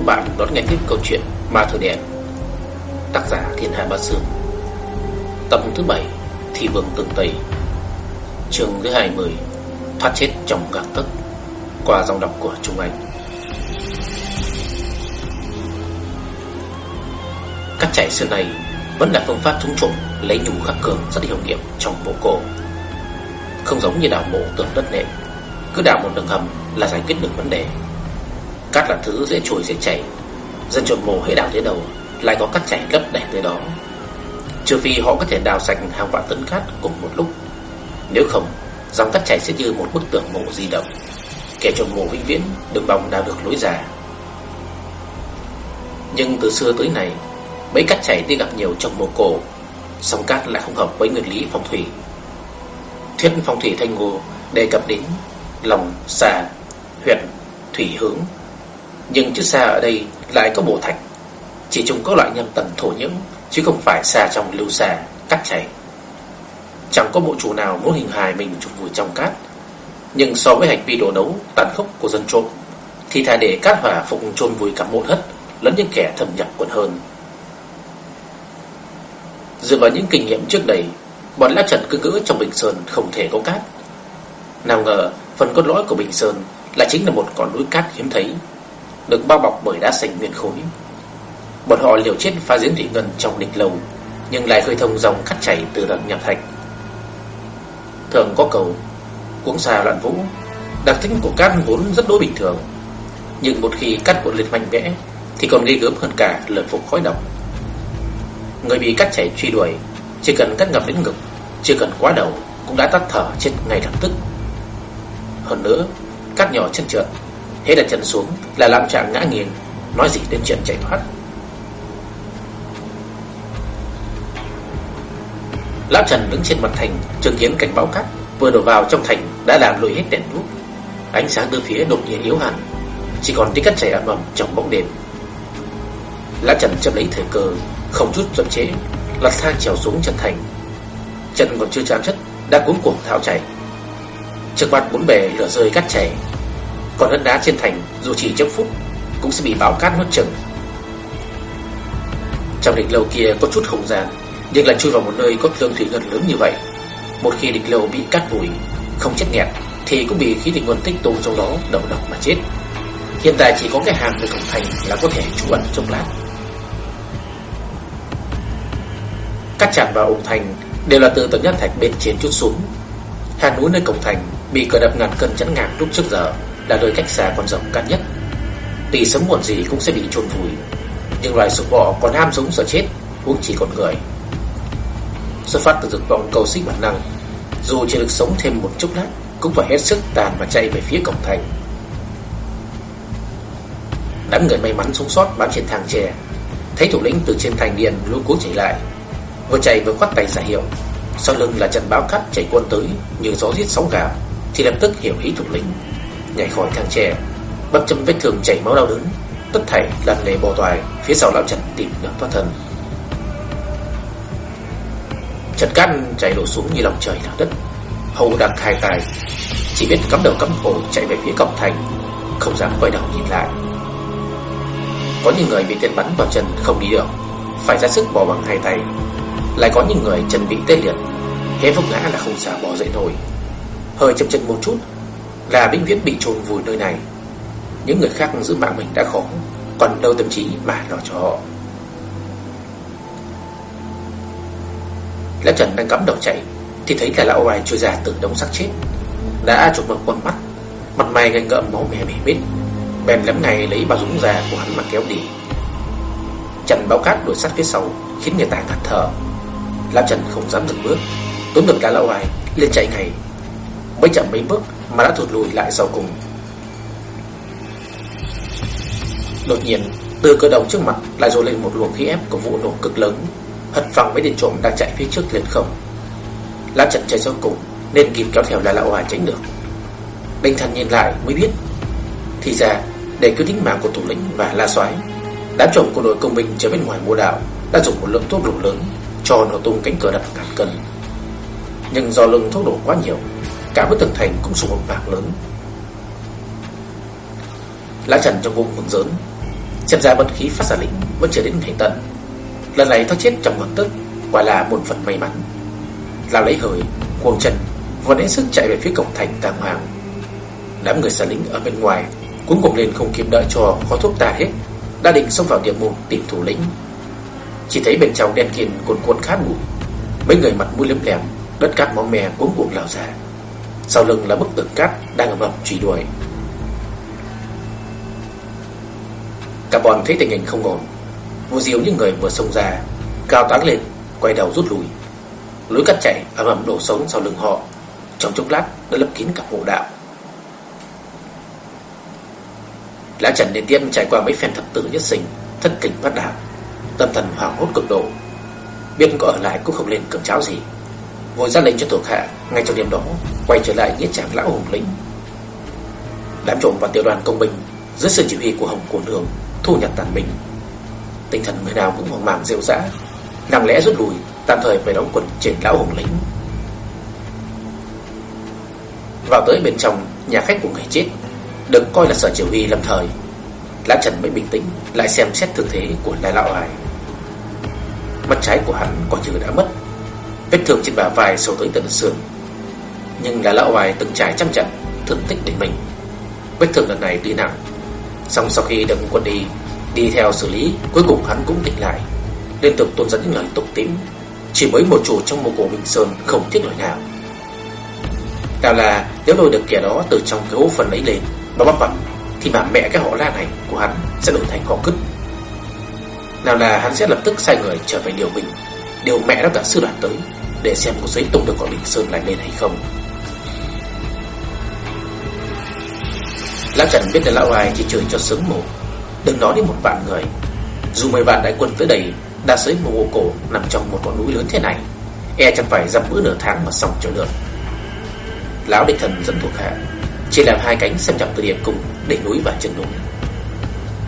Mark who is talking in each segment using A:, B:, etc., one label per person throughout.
A: Các bạn đón nghe tiếp câu chuyện Ma Thừa Đen Tác giả Thiên Hạ Ba Sương. Tập thứ 7 Thị Vương Tương Tây. Chương thứ 20 Thoát chết trong gạt tức Qua dòng đọc của Trung Anh. Các chạy xưa này Vẫn là phương pháp trúng trộm Lấy nhủ khắc cường rất hiệu nghiệm trong bộ cổ. Không giống như đảo mộ tường đất nệm, Cứ đào một đường hầm là giải quyết được vấn đề. Cát là thứ dễ trồi dễ chảy. Dân trộm mồ hễ đào tới đầu Lại có cát chảy lấp đầy tới đó. Trừ phi họ có thể đào sạch hàng vạn tấn cát cùng một lúc. Nếu không Dòng cát chảy sẽ như một bức tường mộ di động. Kẻ trộm mộ vĩnh viễn Đừng bóng đào được lối ra. Nhưng từ xưa tới nay Mấy cát chảy đi gặp nhiều trong mộ cổ Sông cát lại không hợp với nguyên lý phong thủy. Thuyết phong thủy thanh ngô đề cập đến lòng, xà, huyệt, thủy hướng nhưng chữ xa ở đây lại có bộ thạch Chỉ chúng có loại nhâm tầng thổ nhưỡng, Chứ không phải xa trong lưu xa, Cắt chảy. Chẳng có bộ chủ nào muốn hình hài mình trục vùi trong cát. Nhưng so với hành vi đổ đấu Tàn khốc của dân trộm, Thì thà để cát hỏa phục chôn vùi cả một hất Lẫn những kẻ thâm nhập còn hơn. Dựa vào những kinh nghiệm trước đây, Bọn lá trần cứ ngữ trong Bình Sơn không thể có cát. Nào ngờ, phần cốt lõi của Bình Sơn Lại chính là một con núi cát hiếm thấy được bao bọc bởi đá sành nguyên khối. Bọn họ liều chết phá giếng thủy ngân trong địch lâu, nhưng lại khơi thông dòng cắt chảy từ đợt nhập thạch. Thường có cầu, cuống xà loạn vũ, đặc tính của cát vốn rất đối bình thường, nhưng một khi cắt cuộn liệt mạnh mẽ thì còn gây gớm hơn cả lợi phục khói độc. Người bị cắt chảy truy đuổi, chỉ cần cắt ngập đến ngực, chưa cần quá đầu cũng đã tắt thở chết ngay lập tức. Hơn nữa, cắt nhỏ chân trượt Thế là chân xuống, là làm chàng ngã nghiêng Nói gì đến chuyện chạy thoát. Lão Trần đứng trên mặt thành, Chứng kiến cảnh báo cắt Vừa đổ vào trong thành đã làm lùi hết đèn đuốc. Ánh sáng từ phía đột nhiên yếu hẳn, Chỉ còn tiếng cắt chảy ầm ầm trong bóng đêm. Lão Trần chậm lấy thời cơ, Không chút chậm chế Lật thang trèo xuống chân thành. Chân còn chưa chạm chất, Đã cuốn cuồng tháo chạy. Trước mặt bốn bề lửa rơi cắt chảy còn đất đá trên thành dù chỉ trong phút, Cũng sẽ bị bão cát nuốt chừng Trong địch lâu kia có chút không gian, Nhưng lại chui vào một nơi có lượng thủy ngân lớn như vậy. Một khi địch lâu bị cát vùi, Không chết nghẹt, Thì cũng bị khí thủy nguồn tích tụ trong đó đầu độc mà chết. Hiện tại chỉ có cái hàng nơi cổng thành Là có thể trú ẩn trong lát. Cát chạm vào ủng thành Đều là từ tầng nhất thạch bên trên chút xuống. Hàng núi nơi cổng thành Bị cờ đập ngàn cân chắn ngang lúc trước giờ là nơi cách xa con rộng cạn nhất. Tuy sớm muộn gì cũng sẽ bị chôn vùi, nhưng loài súc bò còn ham sống sợ chết, huống chỉ con người. Xuất phát từ dục vọng cầu sinh bản năng, dù chỉ được sống thêm một chút lát, cũng phải hết sức tàn mà chạy về phía cổng thành. Đám người may mắn sống sót bám trên thang tre, thấy thủ lĩnh từ trên thành điện lũ cuốn chạy lại, vừa chạy vừa quát tay giả hiệu, sau lưng là trận báo cắt chạy quân tới như gió giết sóng gào, thì lập tức hiểu ý thủ lĩnh nhảy khỏi thang tre, bắp chấp vết thương chảy máu đau đớn, tất thảy lăn lề bò toài phía sau lão Trần tìm đường thoát thân. Trần căn chạy đổ xuống như lòng trời lở đất, hầu đang khai tài, chỉ biết cắm đầu cắm cổ chạy về phía cổng thành, không dám quay đầu nhìn lại. Có những người bị tên bắn vào chân không đi được, phải ra sức bò bằng hai tay. Lại có những người chân bị tê liệt, hễ vấp ngã là không sao bỏ dậy nổi. Hơi chậm chân một chút là vĩnh viễn bị chôn vùi nơi này. Những người khác giữ mạng mình đã khó, còn đâu tâm trí mà lo cho họ. Lão Trần đang cắm đầu chạy thì thấy cả lão oai trôi ra từ đống xác chết, đã chụp một quần mắt, mặt mày ngây ngợm máu mè mỉm mít, bèn lắm ngày lấy bao dũng già của hắn mà kéo đi. Trần báo cát đuổi sát phía sau khiến người ta ngạt thở. Lão Trần không dám dừng bước, túm được cả lão oai lên chạy ngay. Mới chậm mấy bước mà đã thụt lùi lại sau cùng. Đột nhiên, từ cơ động trước mặt lại dồn lên một luồng khí ép của vụ nổ cực lớn, hất phẳng mấy tên trộm đang chạy phía trước lên không. Lá chặt chạy sau cùng nên kịp kéo theo là lão hòa tránh được. Đinh Thần nhìn lại mới biết, thì ra để cứu tính mạng của thủ lĩnh và la soái, đám trộm của đội công binh trở bên ngoài mua đạo đã dùng một lượng thuốc nổ lớn cho nổ tung cánh cửa đập ngàn cân. Nhưng do lượng thuốc nổ quá nhiều Cả bức tường thành cũng sụp một vạc lớn. Lá Trần trong vùng mừng lớn Xem ra vận khí phát giả lĩnh vẫn chưa đến ngày tận. Lần này thoát chết trong ngọn tức Quả là một phần may mắn. Lão lấy hơi, Cuồng chân Và đến sức chạy về phía cổng thành tàng hoàng. Đám người xà lính ở bên ngoài Cũng cùng lên không kịp đợi cho khói thuốc tà hết, Đã định xông vào địa môn tìm thủ lĩnh. Chỉ thấy bên trong đen kiên cuồn cuộn khát bụi Mấy người mặt mũi lấm lem Đất cát máu mè cuống cuộn lao ra. Sau lưng là bức tường cát đang ầm ầm truy đuổi. Cả bọn thấy tình hình không ổn. Vô diếu những người vừa xông ra, Cao táng lên, Quay đầu rút lui. Lối cắt chạy ầm ầm đổ sống sau lưng họ. Trong chốc lát, đã lấp kín cả mộ đạo. Lã Trần liên tiếp trải qua mấy phen thập tử nhất sinh Thân kình phát đạo Tâm thần hoảng hốt cực độ. Biết có ở lại cũng không lên cầm cháo gì. Vội ra lệnh cho thuộc hạ ngay trong đêm đó, Quay trở lại nghĩa trạng lão hùng lĩnh. Đám trộm và tiểu đoàn công binh Dưới sự chỉ huy của Hồng Cổ Nương Thu nhặt tàn binh. Tinh thần người nào cũng hoang mang rêu rã, Lặng lẽ rút lui, Tạm thời phải đóng quân trên lão hùng lĩnh. Vào tới bên trong, Nhà khách của người chết, Được coi là sở chỉ huy lâm thời. Lã Trần mới bình tĩnh, Lại xem xét thực thế của Lai Lão Hoài. Mắt trái của hắn coi như đã mất. Vết thương trên bả vai sâu tới tận xương. Nhưng là Lão Hoài từng trải trăm trận Thương tích đến mình. Vết thương lần này tuy nặng Xong sau khi được quân đi Đi theo xử lý, Cuối cùng hắn cũng tỉnh lại. Liên tục tôn dẫn những lời tục tím Chỉ mới một chủ trong một cổ Bình Sơn Không tiếc lời nào. Nào là, nếu lôi được kẻ đó Từ trong cái hố phần ấy lên Và bắt bật Thì bà mẹ cái họ la này của hắn Sẽ đổi thành họ cứt. Nào là, hắn sẽ lập tức sai người trở về điều bình Điều mẹ đã cả sư đoàn tới, Để xem có giấy tung được gọi Bình Sơn lại lên hay không. Lão Trần biết là lão Hoài chỉ chửi cho sướng mồm Đừng nói đến một vạn người. Dù mười vạn đại quân tới đây Đa sới một bộ cổ nằm trong một ngọn núi lớn thế này E chẳng phải dăm bữa nửa tháng mà xong cho được. Lão địch thần dẫn thuộc hạ Chỉ làm hai cánh xâm nhập từ điểm cùng Để núi và chân núi.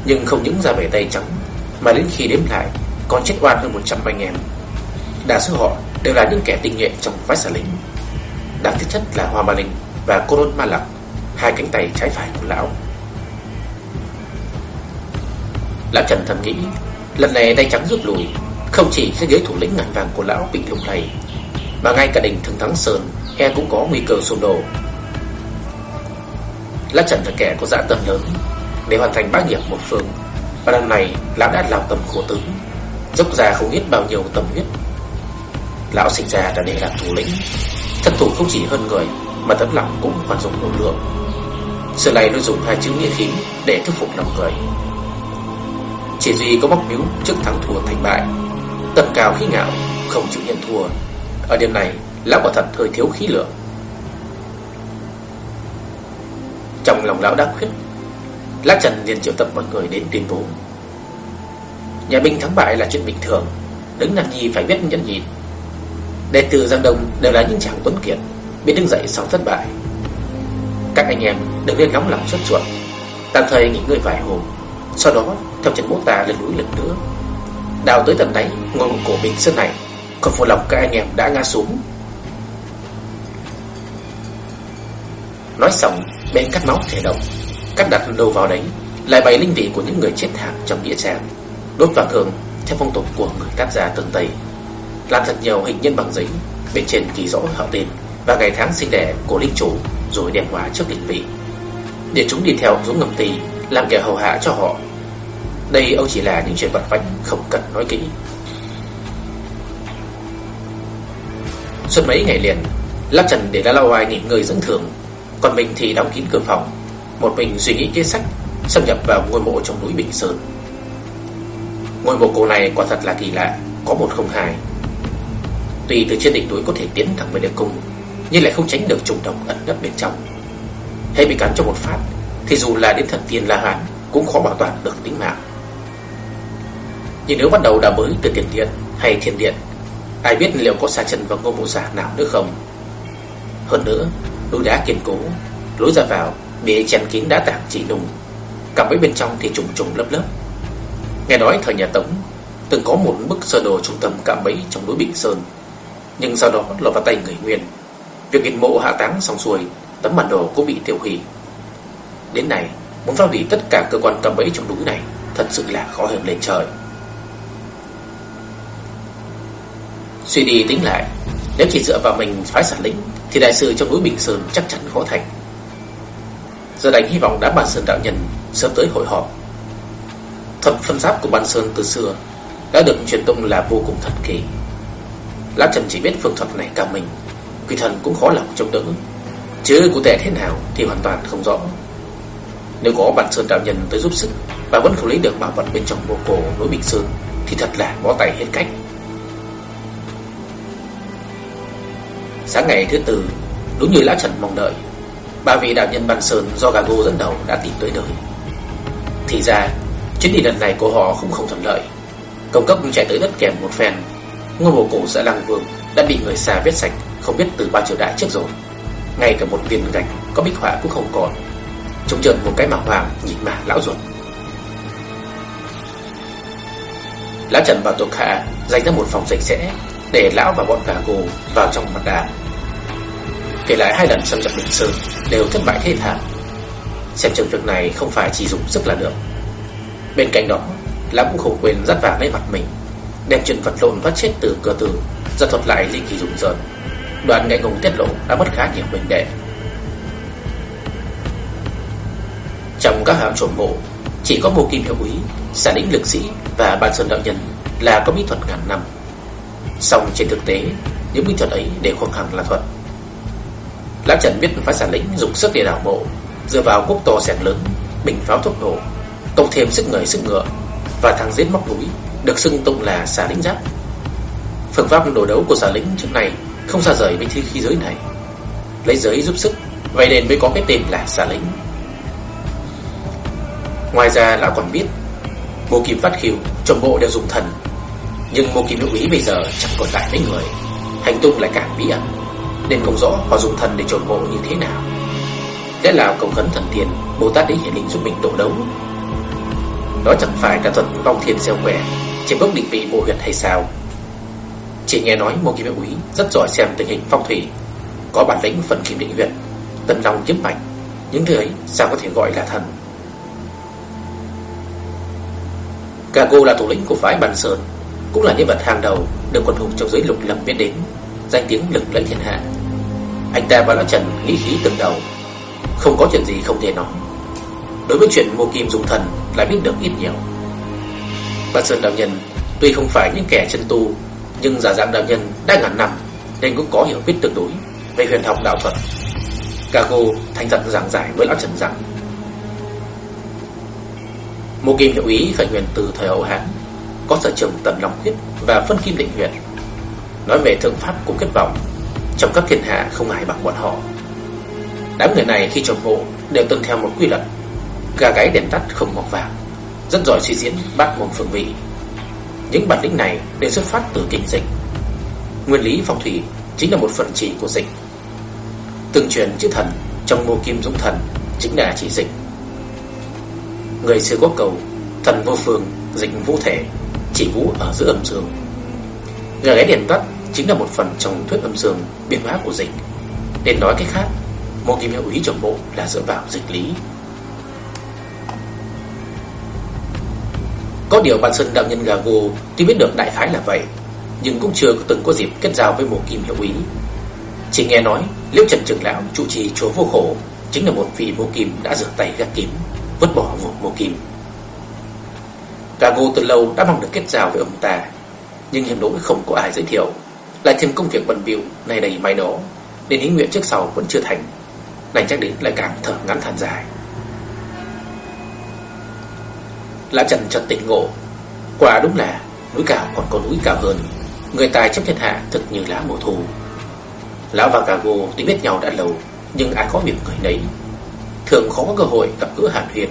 A: Nhưng không những ra vẻ tay trắng, Mà đến khi đếm lại, Còn chết oan hơn 100 anh em. Đa số họ đều là những kẻ tinh nhuệ trong phái xà lính. Đáng thiết chất là Hoa Ma Linh Và Cô Đôn Ma Lạc Hai cánh tay trái phải của lão. Lão Trần thầm nghĩ Lần này tay trắng rút lui Không chỉ sẽ ghế thủ lĩnh ngàn vàng của lão bị lục này, Mà ngay cả đỉnh thường thắng Sơn E cũng có nguy cơ sụp đổ. Lão Trần là kẻ có dã tâm lớn Để hoàn thành bá nghiệp một phương Và lần này lão đã làm tầm khổ tướng Dốc ra không biết bao nhiêu tâm huyết. Lão sinh ra đã để làm thủ lĩnh Thân thủ không chỉ hơn người Mà tấm lòng cũng hoàn dụng độ lượng. Sự này nó dùng hai chữ nghĩa khí Để thuyết phục lòng người. Chỉ duy có bóc miếu trước thắng thua thành bại. Tầm cao khí ngạo, Không chịu nhận thua. Ở điểm này, lão quả thật hơi thiếu khí lượng. Trong lòng lão đã khuyết Lã Trần liền triệu tập mọi người đến tuyên bố. Nhà binh thắng bại là chuyện bình thường, Đứng làm gì phải biết nhẫn nhịn. Đệ tử Giang Đông đều là những chàng tuấn kiệt, Biết đứng dậy sau thất bại. Các anh em đừng nên nóng lòng xuất ruột Tạm thời nghỉ ngơi vài hôm, Sau đó theo chân bố ta lên núi lần nữa. Đào tới tận đáy Ngôi mộ cổ bình sơn này Còn phụ lòng các anh em đã ngã xuống. Nói xong, bên cắt máu thể động, Cắt đặt đầu vào đấy, Lại bày linh vị của những người chết thảm trong nghĩa trang Đốt vào thường Theo phong tục của người cắt gia tương Tây. Làm thật nhiều hình nhân bằng giấy, Bên trên ghi rõ họ tên Và ngày tháng sinh đẻ của linh chủ. Rồi đem hóa trước định vị. Để chúng đi theo dũng ngầm tì Làm kẻ hầu hạ cho họ. Đây ông chỉ là những chuyện vật vãnh Không cần nói kỹ. Suốt mấy ngày liền Lắp Trần để đã Lao ai nghỉ ngơi dẫn thường Còn mình thì đóng kín cửa phòng, Một mình suy nghĩ kế sách, Xâm nhập vào ngôi mộ trong núi Bình Sơn. Ngôi mộ cổ này quả thật là kỳ lạ, Có một không hai. Tuy từ trên đỉnh núi có thể tiến thẳng về địa cung nhưng lại không tránh được trùng độc ẩn nấp bên trong. Hay bị cắn cho một phát Thì dù là đến thần tiên La Hán Cũng khó bảo toàn được tính mạng. Nhưng nếu bắt đầu đào mới từ tiền điện hay thiên điện Ai biết liệu có xa chân vào ngô mộ giả nào nữa không? Hơn nữa Núi đá kiên cố Lối ra vào bị chèn kín đá tảng chỉ nùng, Cặp với bên trong thì trùng trùng lớp lớp. Nghe nói thời nhà Tống Từng có một bức sơ đồ trung tâm cạm bẫy trong núi Bình Sơn Nhưng sau đó lọt vào tay người Nguyên. Việc in mộ hạ táng xong xuôi, Tấm bản đồ cũng bị tiêu hủy. Đến nay, Muốn phá hủy tất cả cơ quan cạm bẫy trong núi này, Thật sự là khó hơn lên trời. Suy đi tính lại, Nếu chỉ dựa vào mình phái sản lĩnh, Thì đại sư trong núi Bình Sơn chắc chắn khó thành. Giờ đánh hy vọng đã bàn sơn đạo nhân Sớm tới hội họp. Thuật phân giáp của bàn sơn từ xưa Đã được truyền tụng là vô cùng thần kỳ. Lão Trần chỉ biết phương thuật này cả mình Quỷ thần cũng khó lòng chống đỡ. Chứ cụ thể thế nào thì hoàn toàn không rõ. Nếu có bản sơn đạo nhân tới giúp sức Và vẫn không lấy được bảo vật bên trong bộ cổ núi Bình Sơn, Thì thật là bó tay hết cách. Sáng ngày thứ tư, Đúng như Lão Trần mong đợi, Ba vị đạo nhân Ban Sơn do Gago dẫn đầu đã tìm tới nơi. Thì ra, Chuyến đi lần này của họ cũng không thuận lợi. Công cấp chạy tới đất kèm một phen, Ngôi mộ cổ xã Lăng Vương Đã bị người xa vết sạch. Không biết từ bao triều đại trước rồi. Ngay cả một viên gạch có bích họa cũng không còn. Trông trơn một cái mà hoàng Nhìn mà lão ruột. Lão Trần và Tục Hạ dành ra một phòng sạch sẽ Để lão và bọn cả cô vào trong mặt đàn. Kể lại hai lần xâm nhập Bình Sơn Đều thất bại thê thảm Xem chừng việc này không phải chỉ dùng sức là được. Bên cạnh đó, Lão cũng không quên dắt vàng lấy mặt mình, Đem chuyện vật lộn phát chết từ cửa tử, Ra thuật lại ly kỳ rụng dần. Đoàn ngại ngùng tiết lộ đã mất khá nhiều mình đệ Trong các hạm trộm mộ, Chỉ có một kim hiệu úy Xả lĩnh lực sĩ và ban sơn đạo nhân Là có bí thuật ngàn năm. Xong trên thực tế, Những bí thuật ấy đều không hẳn là thuật. Lão Trần biết phải sản lĩnh dùng sức để đảo mộ, Dựa vào quốc to sẹt lớn, Bình pháo thuốc nổ, Cộng thêm sức người sức ngựa Và thằng giết móc núi, Được xưng tụng là xà lĩnh giáp. Phương pháp đồ đấu của xà lĩnh trước này không xa rời với thi khí giới này. Lấy giới giúp sức, Vậy nên mới có cái tên là xà lĩnh. Ngoài ra lão còn biết Mô kim phát khiêu Trong bộ đều dùng thần, Nhưng mô kim hữu ý bây giờ chẳng còn lại mấy người, Hành tung lại càng bí ẩn, Nên không rõ họ dùng thần để trộn bộ như thế nào. Lẽ là cầu khấn thần tiền Bồ Tát ấy hiển định giúp mình tổ đấu. Đó chẳng phải cả thuật vong thiên gieo quẻ, Chỉ bốc định vị bộ huyệt hay sao? Chỉ nghe nói Mô Kim Úy Rất giỏi xem tình hình phong thủy. Có bản lĩnh phần kim định huyệt Tần lòng kiếm mạch. Những thứ ấy sao có thể gọi là thần? Gago là thủ lĩnh của phái Bàn Sơn, Cũng là nhân vật hàng đầu Được quần hùng trong giới lục lâm biết đến, Danh tiếng lực lẫy thiên hạ. Anh ta và Lão Trần nghĩ khí từng đầu, Không có chuyện gì không thể nói. Đối với chuyện mua kim dùng thần Lại biết được ít nhiều. Bàn Sơn đạo nhân Tuy không phải những kẻ chân tu nhưng giả dạng đạo nhân đã ngàn năm Nên cũng có hiểu biết tương đối Về huyền học đạo thuật. Gago thành thật giảng giải với Lão Trần rằng, một kim hiệu ý khởi nguyên từ thời hậu Hán, Có sở trường tận lòng huyết và phân kim định huyệt Nói về thương pháp cũng kết vọng, Trong các thiên hạ không ai bằng bọn họ. Đám người này khi trồng hộ Đều tuân theo một quy luật, Gà gáy đèn tắt không mọc vàng, Rất giỏi suy diễn bắt môn phương vị. Những bản lĩnh này đều xuất phát từ kinh dịch. Nguyên lý phong thủy Chính là một phần chỉ của dịch. Từng truyền chữ thần Trong mô kim dũng thần Chính là chỉ dịch. Người xưa có cầu Thần vô phương, dịch vô thể Chỉ vũ ở giữa âm dương. Gà gáy đèn tắt chính là một phần trong thuyết âm dương Biến hóa của dịch. Nên nói cách khác Mô kim hiệu ý trong bộ là dựa vào dịch lý. Có điều bản sơn đạo nhân Gago Tuy biết được đại khái là vậy Nhưng cũng chưa từng có dịp kết giao với một kim hiệu ý Chỉ nghe nói Liễu Trần Trường Lão trụ trì chúa vô khổ Chính là một vị mộ kim đã rửa tay gác kiếm vứt bỏ một mộ kim. Gago từ lâu đã mong được kết giao với ông ta, nhưng hiểm đối không có ai giới thiệu, lại thêm công việc bận biểu này đầy mai đó, nên ý nguyện trước sau vẫn chưa thành. Đành chắc đến lại càng thở ngắn than dài. Lã Trần chợt tỉnh ngộ, quả đúng là núi cao còn có núi cao hơn, người tài trong thiên hạ thật như lá mùa thu. Lão và Gago tuy biết nhau đã lâu, nhưng ai có việc người nấy thường khó có cơ hội gặp gỡ Hàn Huyền,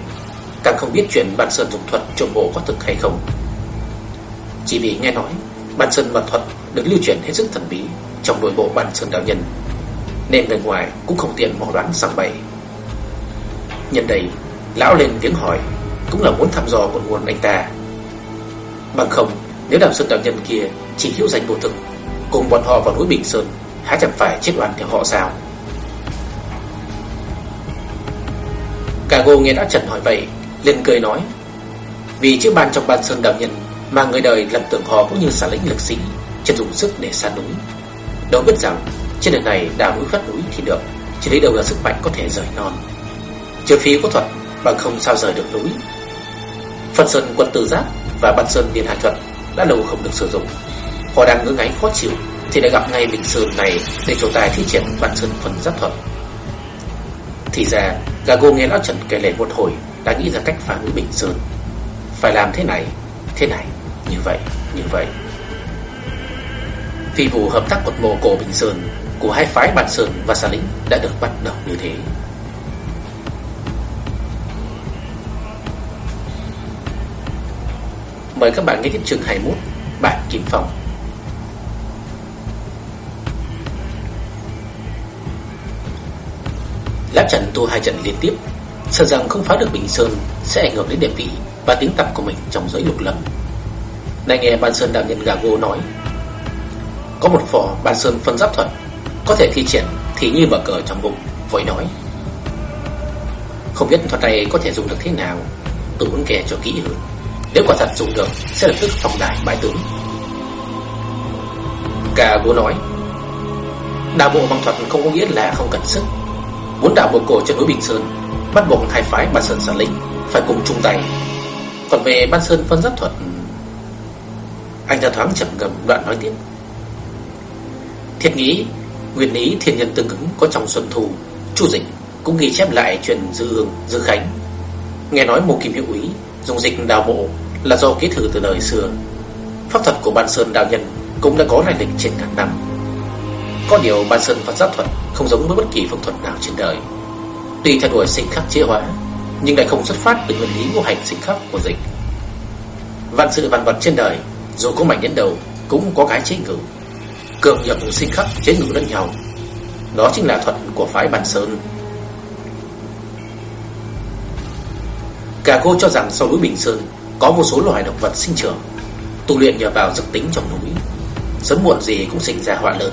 A: càng không biết chuyện Ban Sơn dùng thuật trộm bộ có thực hay không. Chỉ vì nghe nói Ban Sơn mật thuật được lưu truyền hết sức thần bí trong nội bộ Ban Sơn đạo nhân, nên người ngoài cũng không tiện mò đoán sang bày. Nhân đây, lão lên tiếng hỏi, cũng là muốn thăm dò nguồn nguồn anh ta. Bằng không, nếu Đàm Sơn đạo nhân kia chỉ hiểu danh vô thực, cùng bọn họ vào núi Bình Sơn, há chẳng phải chết oan theo họ sao? Cả gô nghe đã Trần hỏi vậy liền cười nói Vì chữ ban trong ban sơn đạo nhân Mà người đời lầm tưởng họ cũng như xả lĩnh lực sĩ Chân dùng sức để san núi Đâu biết rằng trên đời này đào núi vắt núi thì được Chỉ lấy đâu là sức mạnh có thể rời non Trừ phi có thuật Bằng không sao rời được núi. Phần sơn quân tử giáp và ban sơn biên hải thuật Đã lâu không được sử dụng. Họ đang ngứa ngáy khó chịu Thì đã gặp ngay Bình Sơn này Để chủ tài thi triển ban sơn phần giáp thuật. Thì ra Gago nghe lão Trần kể lể một hồi Đã nghĩ ra cách phá núi Bình Sơn. Phải làm thế này, thế này, như vậy, như vậy. Phi vụ hợp tác quật mộ cổ Bình Sơn Của hai phái Bản Sơn và Sa Lĩnh Đã được bắt đầu như thế. Mời các bạn nghe tiếp chương 21 bạn Kim Phong lát trận tua hai trận liên tiếp, Sợ rằng không phá được Bình Sơn Sẽ ảnh hưởng đến địa vị và tiếng tăm của mình trong giới lục lâm. Này nghe Ban Sơn đạo nhân Gago nói, Có một phò Ban Sơn phân giáp thuật, Có thể thi triển thì như mở cờ trong bụng Vội nói. Không biết thuật này có thể dùng được thế nào, Tôi muốn kể cho kỹ hơn. Nếu quả thật dùng được Sẽ lập tức phòng đại bãi tướng. Gago nói Đào bộ bằng thuật không có nghĩa là không cần sức. Muốn đào bộ cổ cho núi Bình Sơn Bắt buộc hai phái Ban Sơn sản lĩnh Phải cùng chung tay. Còn về Ban Sơn phân giáp thuật Anh ta thoáng chậm ngầm đoạn nói tiếp. Thiệt nghĩ Nguyên lý thiên nhân tương ứng có trong Xuân Thu Chu Dịch cũng ghi chép lại chuyện Dư Hương, Dư Khánh. Nghe nói một Kim Hiệu Úy dùng dịch đào mộ là do kế thừa từ đời xưa. Pháp thuật của Ban Sơn đạo nhân cũng đã có lai lịch trên ngàn năm. Có điều Ban Sơn Phật giáp thuật không giống với bất kỳ phong thuật nào trên đời. Tuy theo đuổi sinh khắc chế hóa Nhưng lại không xuất phát từ nguyên lý ngũ hành sinh khắc của dịch. Vạn sự vạn vật trên đời, Dù có mạnh đến đầu Cũng có cái chế ngự. Cường nhược sinh khắc chế ngự lẫn nhau. Đó chính là thuật của phái ban Sơn. Cả cô cho rằng sau núi Bình Sơn Có vô số loài động vật sinh trưởng, Tu luyện nhờ vào dược tính trong núi. Sớm muộn gì cũng sinh ra họa lớn.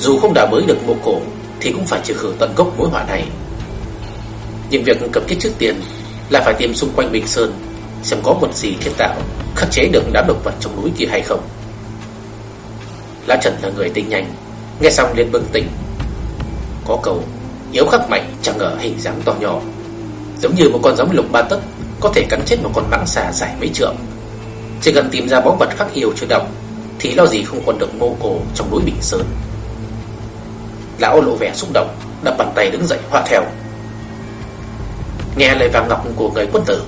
A: Dù không đào bới được mộ cổ Thì cũng phải trừ khử tận gốc mối họa này. Nhưng việc cấp kết trước tiên Là phải tìm xung quanh Bình Sơn, Xem có một gì thiên tạo Khắc chế được đám động vật trong núi kia hay không. Lão Trần là người tinh nhanh, Nghe xong liền bừng tỉnh. Có cầu Yếu khắc mạnh chẳng ngờ hình dáng to nhỏ. Giống như một con giống lục ba tấc Có thể cắn chết một con mãng xà dài mấy trượng. Chỉ cần tìm ra báu vật khắc yêu chưa động, Thì lo gì không còn được mô cổ trong núi Bình Sơn. Lão lộ vẻ xúc động, Đập bàn tay đứng dậy hoa theo. Nghe lời vàng ngọc của người quân tử,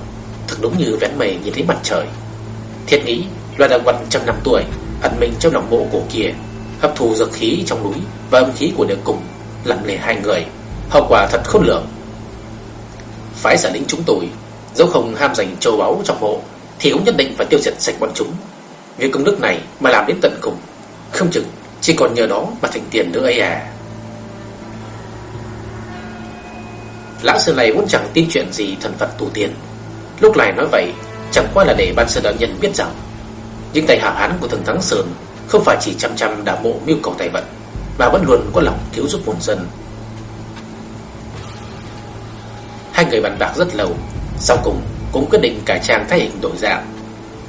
A: thật đúng như vén mây nhìn thấy mặt trời. Thiệt nghĩ, loài động vật trăm năm tuổi, Ẩn mình trong lòng mộ cổ kia, Hấp thù dược khí trong núi Và âm khí của địa cùng Làm lề hai người, Hậu quả thật khôn lường. Phái giả lĩnh chúng tôi. Dẫu không ham giành châu báu trong mộ Thì cũng nhất định phải tiêu diệt sạch bọn chúng. Việc công đức này mà làm đến tận cùng, Không chừng chỉ còn nhờ đó mà thành tiền nữa ấy à. Lão sư này vốn chẳng tin chuyện gì thần Phật tu tiên. Lúc này nói vậy, Chẳng qua là để ban sư đạo nhân biết rằng, Những tay hảo hán của thần Thắng Sơn Không phải chỉ chăm chăm đả mộ mưu cầu tài vận Mà vẫn luôn có lòng cứu giúp quần dân. Hai người bàn bạc rất lâu Sau cùng cũng quyết định cải trang thay hình đổi dạng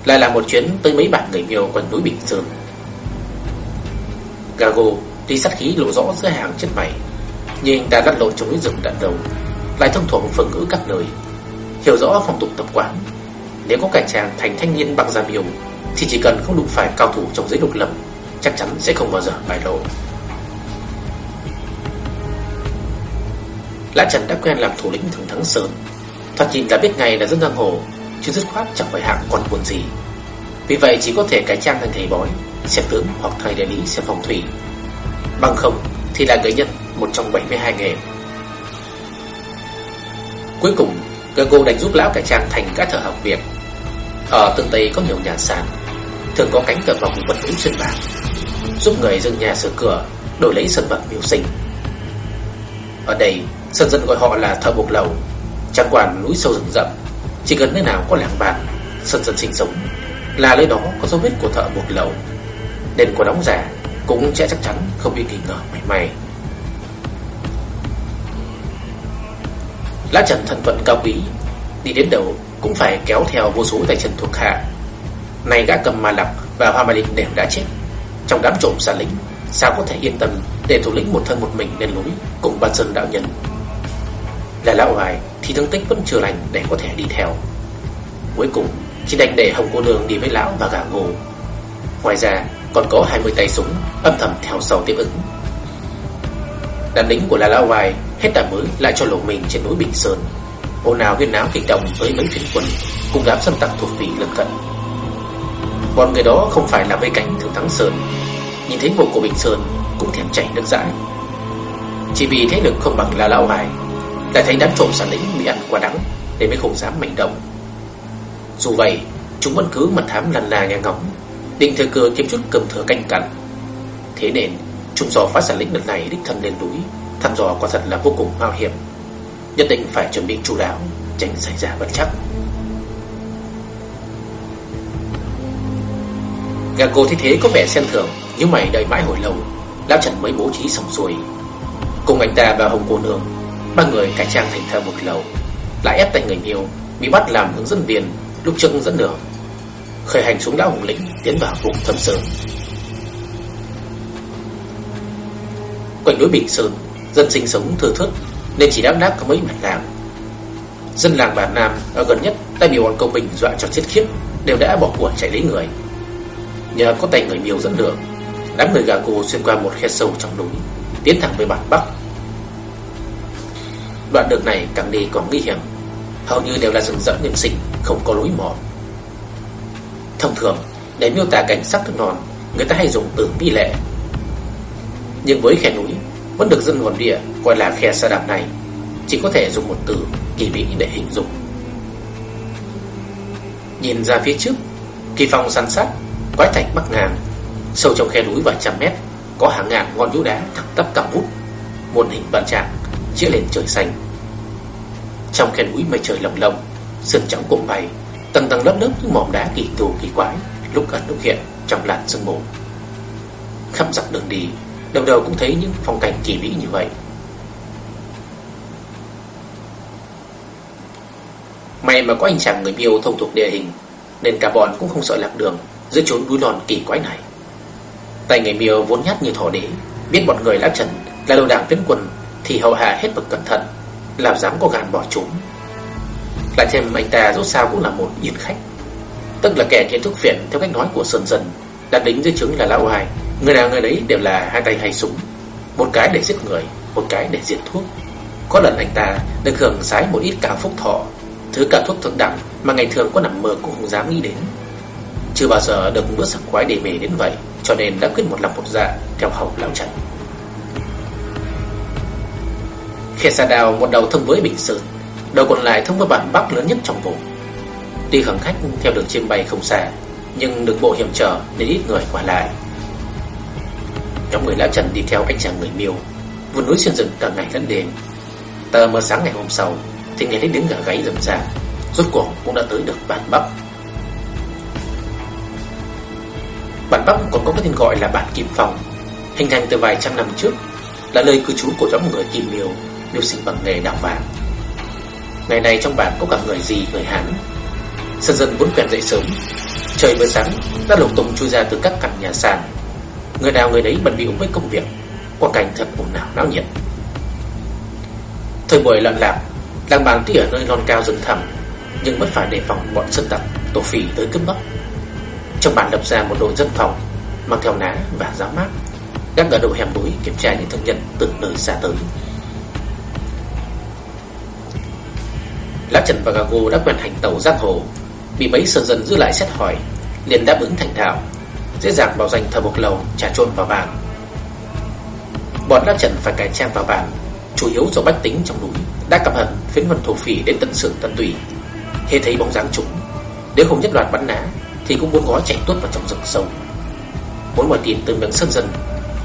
A: Lại là một chuyến tới mấy bạn người miêu quanh núi Bình Sơn Gago đi sát khí lộ rõ giữa hàng chất mày Nhưng đã lăn lộn trong núi rừng đạn đầu lại thông thuộc phần ngữ các nơi, hiểu rõ phong tục tập quán. Nếu có cải trang thành thanh niên bằng da miêu, thì chỉ cần không đụng phải cao thủ trong giới độc lập, chắc chắn sẽ không bao giờ bại lộ. Lã Trần đã quen làm thủ lĩnh thường thắng sơn, thoạt nhìn đã biết ngay là dân giang hồ, chứ dứt khoát chẳng phải hạng còn buồn gì. Vì vậy chỉ có thể cải trang thành thầy bói, xem tướng hoặc thầy đại lý xem phong thủy. Bằng không thì là người nhân một trong 72 nghề Cuối cùng Gago đành giúp lão cải trang thành các thợ học việc Ở tương Tây có nhiều nhà sàn Thường có cánh cửa vòng vật núi xuyên bạc Giúp người dựng nhà sửa cửa Đổi lấy sân vật miêu sinh Ở đây Sân dân gọi họ là thợ buộc lầu, Chẳng quản núi sâu rừng rậm, Chỉ cần nơi nào có làng bản Sân dân sinh sống. Là nơi đó có dấu vết của thợ buộc lầu, Nên có đóng giả Cũng sẽ chắc chắn không bị nghi ngờ mảy may. Lá Trần thần vận cao quý Đi đến đầu cũng phải kéo theo vô số tay chân thuộc hạ. Này gã cầm ma lặc và hoa ma linh đều đã chết. Trong đám trộm xa lính, Sao có thể yên tâm để thủ lĩnh một thân một mình lên núi Cùng ban sơn đạo nhân? Là lão hoài thì thương tích vẫn chưa lành để có thể đi theo. Cuối cùng chỉ đành để Hồng Cô Nương đi với lão và gà ngô, Ngoài ra còn có 20 tay súng âm thầm theo sau tiếp ứng. Đàn lính của là lão hoài hết đạn mới lại cho lộ mình trên núi Bình Sơn. Ồn nào huyên náo kịch động với mấy phiến quân cùng đám xâm tặc thuộc vị lân cận. Bọn người đó không phải là vây cánh thường thắng sơn, nhìn thấy bộ của bình sơn cũng thèm chảy nước dãi. Chỉ vì thế lực không bằng là lão hoài lại thấy đám trộm sản lĩnh bị ăn quá đắng nên mới không dám manh động. Dù vậy, chúng vẫn cứ mật thám lần là nghe ngóng, định thời cơ kiếm chút cầm thừa canh cặn. Thế nên, chúng dò phát sản lĩnh lần này đích thân lên núi, thăm dò quả thật là vô cùng mạo hiểm. Nhất định phải chuẩn bị chu đáo, Tránh xảy ra bất chắc. Gà cô thấy thế có vẻ xem thường Nhưng mày đợi mãi hồi lâu, Lão Trần mới bố trí xong xuôi. Cùng anh ta và Hồng cô nương Ba người cải trang thành thợ một lầu Lại ép tay người miêu Bị bắt làm hướng dẫn viên Lúc trước dẫn đường Khởi hành xuống lão hùng lĩnh Tiến vào vùng thâm sơn Quanh núi Bình Sơn Dân sinh sống thừa thớt nên chỉ đáp đáp có mấy mặt làng. Dân làng bản Nam ở gần nhất đã bị bọn công bình dọa cho chết khiếp, đều đã bỏ của chạy lấy người. Nhờ có tay người miêu dẫn đường, đám người gà cô xuyên qua một khe sâu trong núi, tiến thẳng về bản Bắc. Đoạn đường này càng đi còn nguy hiểm, hầu như đều là rừng rậm nhân sinh, không có lối mòn. Thông thường, để miêu tả cảnh sắc thực non, người ta hay dùng từ bi lệ. Nhưng với khe núi vẫn được dân hồn địa gọi là khe sa đạp này chỉ có thể dùng một từ kỳ vĩ để hình dung. Nhìn ra phía trước, kỳ phong săn sát, quái thạch bắc ngàn, sâu trong khe núi vài trăm mét, có hàng ngàn ngọn nhũ đá thẳng tắp cầm vút, muôn hình vạn trạng, chĩa lên trời xanh. Trong khe núi mây trời lồng lộng, sương trắng cuộn bay, tầng tầng lớp lớp những mỏm đá kỳ tù kỳ quái, lúc ẩn lúc hiện trong làn sương mù. Khắp dọc đường đi, Đầu đầu cũng thấy những phong cảnh kỳ vĩ như vậy May mà có anh chàng người miêu thông thuộc địa hình Nên cả bọn cũng không sợ lạc đường Giữa chốn núi non kỳ quái này Tay người miêu vốn nhát như thỏ đế Biết bọn người lá trần là đầu đảng tiến quân thì hậu hạ hết bậc cẩn thận, Làm dám có gan bỏ trốn. Lại thêm anh ta rốt sao cũng là một yên khách, Tức là kẻ kiến thức phiền Theo cách nói của Sơn Dân Đặt đính dưới chứng là lão hoài Người nào người đấy đều là hai tay hay súng, Một cái để giết người, Một cái để diệt thuốc. Có lần anh ta được hưởng sái một ít cao phúc thọ, Thứ cả thuốc thượng đẳng Mà ngày thường có nằm mơ cũng không dám nghĩ đến. Chưa bao giờ được bữa sẵn khoái để mề đến vậy, Cho nên đã quyết một lòng một dạ Theo hậu lão trần Khe xa đào một đầu thông với Bình Sơn, Đầu còn lại thông với bản Bắc lớn nhất trong vùng. Đi khẩn khách theo đường chim bay không xa, Nhưng đường bộ hiểm trở nên ít người qua lại. Nhóm người lão trần đi theo anh chàng người miêu vượt núi xuyên rừng cả ngày lẫn đêm Tờ mờ sáng ngày hôm sau Thì nghe thấy tiếng gà gáy rầm rà, Rốt cuộc cũng đã tới được bản Bắc. Bản Bắc còn có cái tên gọi là bản Kim Phong, Hình thành từ vài trăm năm trước, Là nơi cư trú của nhóm người Kim Miêu. Miêu sinh bằng nghề đào vàng Ngày này trong bản có cả người gì người Hán. Sân dân vốn quen dậy sớm. Trời vừa sáng, đã lục tùng chui ra từ các căn nhà sàn. Người nào người đấy bận bịu với công việc Quang cảnh thật ồn ào náo nhiệt. Thời buổi loạn lạc, Làng bản tuy ở nơi non cao rừng thẳm, Nhưng vẫn phải đề phòng bọn sân tặc, Tổ phỉ tới cướp bóc. Trong bản lập ra một đội dân phòng, Mang theo ná và giáo mát đang ở đầu hẻm núi kiểm tra những thương nhân từ nơi xa tới. Lá Trần và Gago đã quen hành tàu giang hồ Bị mấy sơn dân giữ lại xét hỏi liền đáp ứng thành thạo dễ dàng bảo danh thờ một lầu trà trộn vào bàn. Bọn Lá trần phải cải trang vào bàn, chủ yếu do bách tính trong núi đã căm hận phiến vân thổ phỉ đến tận xưởng tận tùy. Hề thấy bóng dáng chúng, nếu không nhất loạt bắn ná thì cũng muốn gói chạy tuốt vào trong rừng sâu. Muốn mọi tiền từ miệng sơn dân,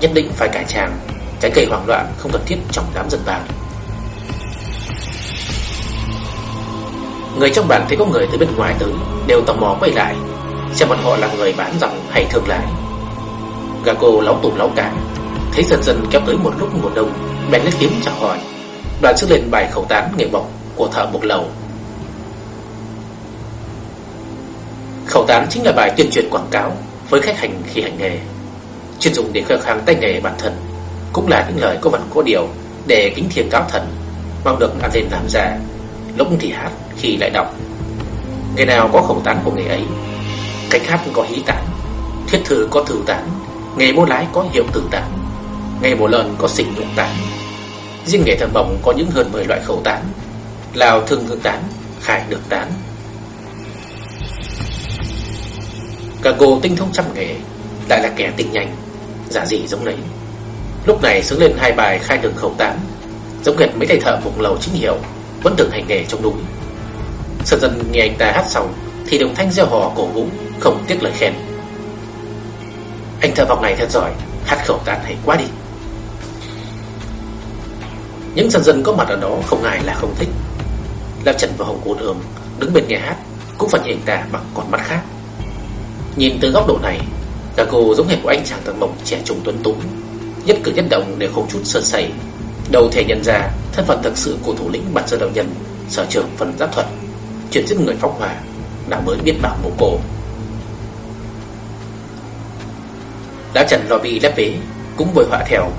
A: nhất định phải cải trang, tránh gây hoảng loạn không cần thiết trong đám dân bàn. Người trong bàn thấy có người từ bên ngoài tới Đều tò mò quay lại Xem bọn họ là người bán dòng hay thương lái. Gà cô láo tủ láo cả Thấy dần dần kéo tới một lúc mùa đông Bèn lên tiếng chào hỏi. Đoàn sức lên bài khẩu tán nghề mộc Của thợ một lầu. Khẩu tán chính là bài tuyên truyền quảng cáo với khách hành khi hành nghề, chuyên dùng để khoe khoang tay nghề bản thân, cũng là những lời có vần có điều để kính thiền cáo thần, mong được ăn lên làm giả lúc thì hát khi lại đọc. Người nào có khẩu tán của người ấy, cách hát có hí tán, thuyết thư có thư tán, nghề mua lái có hiệu tử tán, nghề mổ lợn có sinh nhục tán. Riêng nghề thợ mộng có những hơn 10 loại khẩu tán, lào thương hương tán, khải được tán. Cả cô tinh thông trăm nghề Lại là kẻ tinh nhanh Giả gì giống đấy Lúc này sướng lên hai bài khai đường khẩu tán Giống hệt mấy thầy thợ vùng lầu chính hiệu vẫn từng hành nghề trong núi. Sơn dần nghe anh ta hát xong Thì đồng thanh gieo hò cổ vũ, Không tiếc lời khen. Anh thợ vọng này thật giỏi, Hát khẩu tán hay quá đi. Những dần dân có mặt ở đó Không ai là không thích. Lạp Trần và Hồng Cô Nương Đứng bên nghe hát Cũng phải nhìn anh ta bằng con mắt khác. Nhìn từ góc độ này Cả cô giống hệt của anh chàng thằng mộng trẻ trung tuấn tú, Nhất cử nhất động đều không chút sơ sẩy Đầu thể nhận ra Thân phận thực sự của thủ lĩnh bản sơ đạo nhân, Sở trường phần giáp thuật Chuyển giết người phóng hỏa Đã mới biết bảo mộ cổ. Lão trần lo bị lép vế Cũng vội họa theo.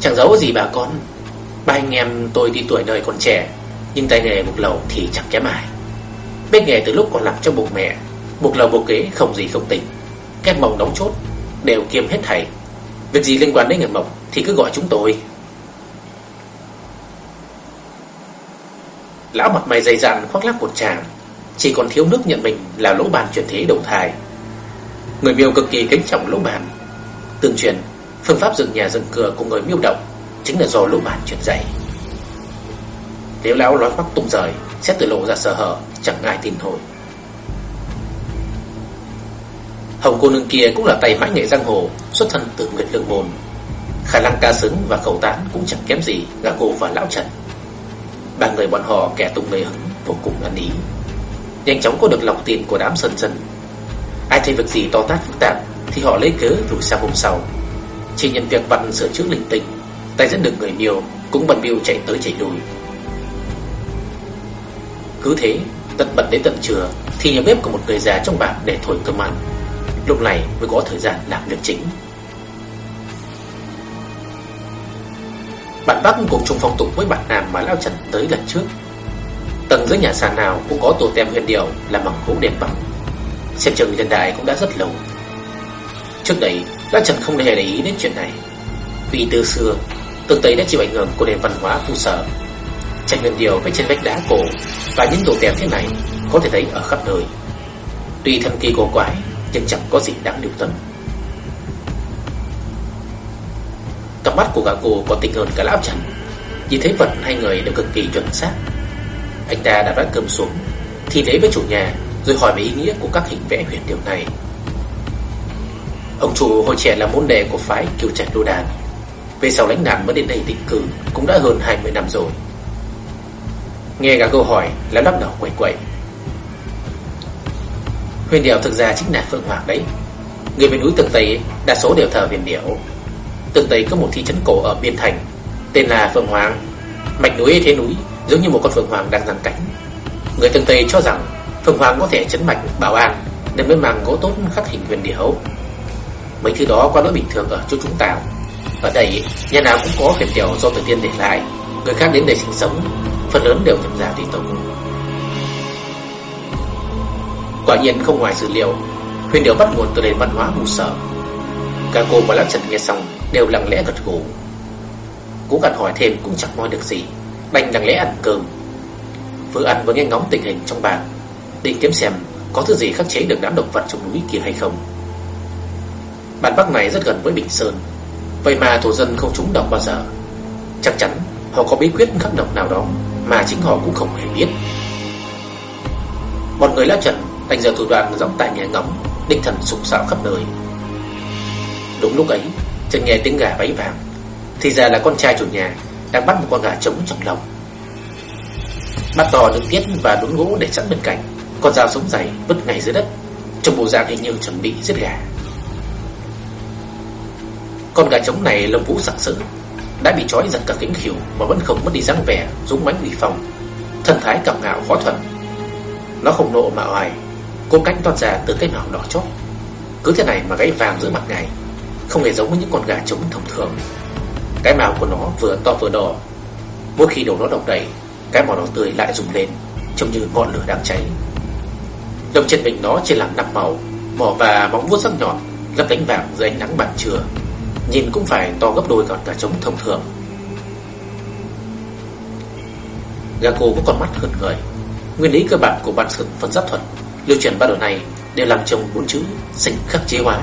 A: Chẳng giấu gì bà con, Ba anh em tôi đi tuổi đời còn trẻ, Nhưng tay nghề buộc lầu thì chẳng kém ai. Biết nghề từ lúc còn làm trong bụng mẹ Buộc lầu buộc kế không gì không tỉnh Các mộng đóng chốt Đều kiêm hết thầy. Việc gì liên quan đến người mộng thì cứ gọi chúng tôi. Lão mặt mày dày dặn khoác lác một chàng Chỉ còn thiếu nước nhận mình là lỗ bàn chuyển thế đầu thai. Người miêu cực kỳ kính trọng lỗ bàn. Tương truyền, Phương pháp dựng nhà dựng cửa của người miêu động Chính là do lỗ bàn truyền dạy. Nếu lão nói khoác tung rời, Sẽ tự lộ ra sơ hở, Chẳng ai tin thôi Hồng cô nương kia cũng là tay mãi nghệ giang hồ, Xuất thân từ Nguyệt Lượng Môn. Khả năng ca sướng và khẩu tán cũng chẳng kém gì Gà cô và Lão Trần. Ba người bọn họ kẻ tung người hứng, Vô cùng ăn ý. Nhanh chóng có được lòng tin của đám sân dân. Ai thấy việc gì to tát phức tạp Thì họ lấy cớ rủi sang hôm sau. Chỉ nhận việc văn sửa trước linh tinh, Tay dẫn được người nhiều Cũng bận biêu chạy tới chạy lui. Cứ thế, Tận bận đến tận trưa Thì nhà bếp của một người già trong bản để thổi cơm ăn. Lúc này mới có thời gian làm việc chính. Bạn Bắc cùng chung phong tục với bạn Nam mà Lao Trần tới lần trước. Tầng dưới nhà sàn nào cũng có tổ tem huyền điệu làm bằng gỗ đèn bằng. Xem chừng nhân đại cũng đã rất lâu. Trước đây Lao Trần không hề để ý đến chuyện này. Vì từ xưa, Tường Tây đã chịu ảnh hưởng của nền văn hóa phu sở. Tranh huyền điệu với trên vách đá cổ Và những tổ tem thế này Có thể thấy ở khắp nơi. Tuy thần kỳ cổ quái, nhưng chẳng có gì đáng lưu tâm. Cặp mắt của gã cô còn tinh hơn cả lão Trần, nhìn thấy vật hai người đều cực kỳ chuẩn xác. Anh ta đặt bát cơm xuống, thì lấy với chủ nhà rồi hỏi về ý nghĩa của các hình vẽ huyền điều này. Ông chủ hồi trẻ là môn đề của phái Kiều Trạch đô Đàn. Về sau lãnh đàn mới đến đây định cư cũng đã hơn 20 năm rồi. Nghe cả câu hỏi là lắp đầu quậy quậy Huyền điệu thực ra chính là Phượng Hoàng đấy Người miền núi Tường Tây đa số đều thờ huyền điệu từng Tây có một thị trấn cổ ở biên thành, Tên là Phượng Hoàng. Mạch núi thế núi giống như một con Phượng Hoàng đang giằng cánh. Người Tường Tây cho rằng Phượng Hoàng có thể chấn mạch, bảo an, Nên mới mang gỗ tốt khắc hình huyền điểu Mấy thứ đó quá nói bình thường ở chỗ chúng ta. Ở đây, nhà nào cũng có huyền điểu do tổ tiên để lại. Người khác đến đây sinh sống, Phần lớn đều nhập giả tùy tùng Quả nhiên không ngoài dữ liệu, Huyền điểu bắt nguồn từ nền văn hóa mù sở. Cả cô và Lão Trần nghe xong Đều lặng lẽ gật gù. Cố gắng hỏi thêm cũng chẳng nói được gì, Đành lặng lẽ ăn cơm. Vừa ăn vừa nghe ngóng tình hình trong bàn Định kiếm xem có thứ gì khắc chế được đám động vật trong núi kia hay không. Bản Bắc này rất gần với Bình Sơn, Vậy mà thổ dân không trúng độc bao giờ. Chắc chắn họ có bí quyết khắc độc nào đó Mà chính họ cũng không hề biết. Bọn người Lão Trần Đành giờ thủ đoạn giọng tại nghe ngóng, định thần sục sạo khắp nơi. Đúng lúc ấy Chợt nghe tiếng gà váy vàng. Thì ra là con trai chủ nhà Đang bắt một con gà trống trong lòng. Bắt to được tiết và đốn gỗ để sẵn bên cạnh. Con dao sống dày vứt ngay dưới đất. Trong bộ dạng hình như chuẩn bị giết gà. Con gà trống này lông vũ sặc sỡ. Đã bị trói giật cả cánh khỉu Mà vẫn không mất đi dáng vẻ, Dũng mãnh uy phong. Thần thái cặp ngạo khó thuần Nó không nộ mà oải Cố cánh toát ra từ cái màu đỏ chót. Cứ thế này mà gáy vàng giữa mặt ngày không hề giống với những con gà trống thông thường. Cái màu của nó vừa to vừa đỏ. Mỗi khi đầu nó độc đầy, Cái màu đỏ tươi lại rùng lên, Trông như ngọn lửa đang cháy. Lông trên mình nó chỉ làm năm màu Mỏ và móng vuốt sắc nhọn, Lấp đánh vàng dưới ánh nắng bàn trưa Nhìn cũng phải to gấp đôi con gà trống thông thường. Gà cô có con mắt hơn người. Nguyên lý cơ bản của bản sử phân giáp thuật, Lưu truyền ba đồ này đều làm trong bốn chữ sinh khắc chế hóa.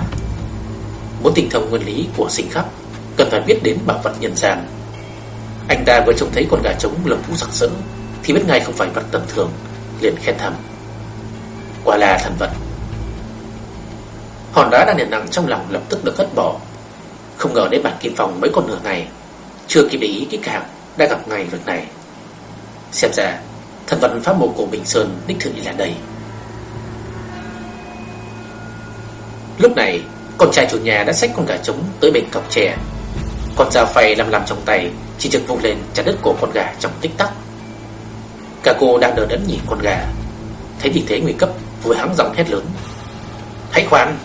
A: Muốn tinh thông nguyên lý của sinh khắc, Cần phải biết đến bảo vật nhân gian. Anh ta vừa trông thấy con gà trống lồng vũ sặc sỡ Thì biết ngay không phải vật tầm thường, Liền khen thầm Quả là thần vật. Hòn đá đang nền nặng trong lòng lập tức được hất bỏ. Không ngờ đến bản kim phòng mấy con nửa ngày, Chưa kịp để ý kỹ càng, Đã gặp ngay việc này. Xem ra, Thần vật pháp mộ của Bình Sơn đích thực là đây. Lúc này con trai chủ nhà đã xách con gà trống tới bên cọc tre. Con dao phay lăm lăm trong tay, Chỉ trực vung lên chặt đứt cổ con gà trong tích tắc. Cả cô đang đờ đẫn nhìn con gà. Thấy tình thế nguy cấp, Vừa hắng giọng hét lớn. Hãy khoan!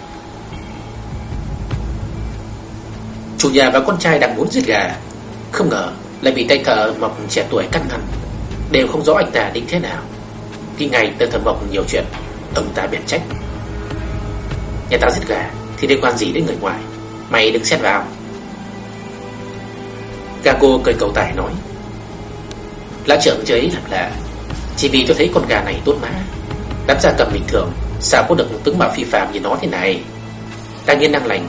A: Chủ nhà và con trai đang muốn giết gà. Không ngờ lại bị tay thợ mộc trẻ tuổi cắt ngăn. Đều không rõ anh ta định thế nào. Khi ngày tên thợ mộc nhiều chuyện, Ông ta biện trách. Nhà ta giết gà. Thì liên quan gì đến người ngoài? Mày đừng xét vào. Gago cười cầu tài nói. Lão trưởng chơi làm là Chỉ vì tôi thấy con gà này tốt má. Đám gia cầm bình thường, Sao có được tướng mạo phi phạm như nó thế này? Đang nhiên năng lành,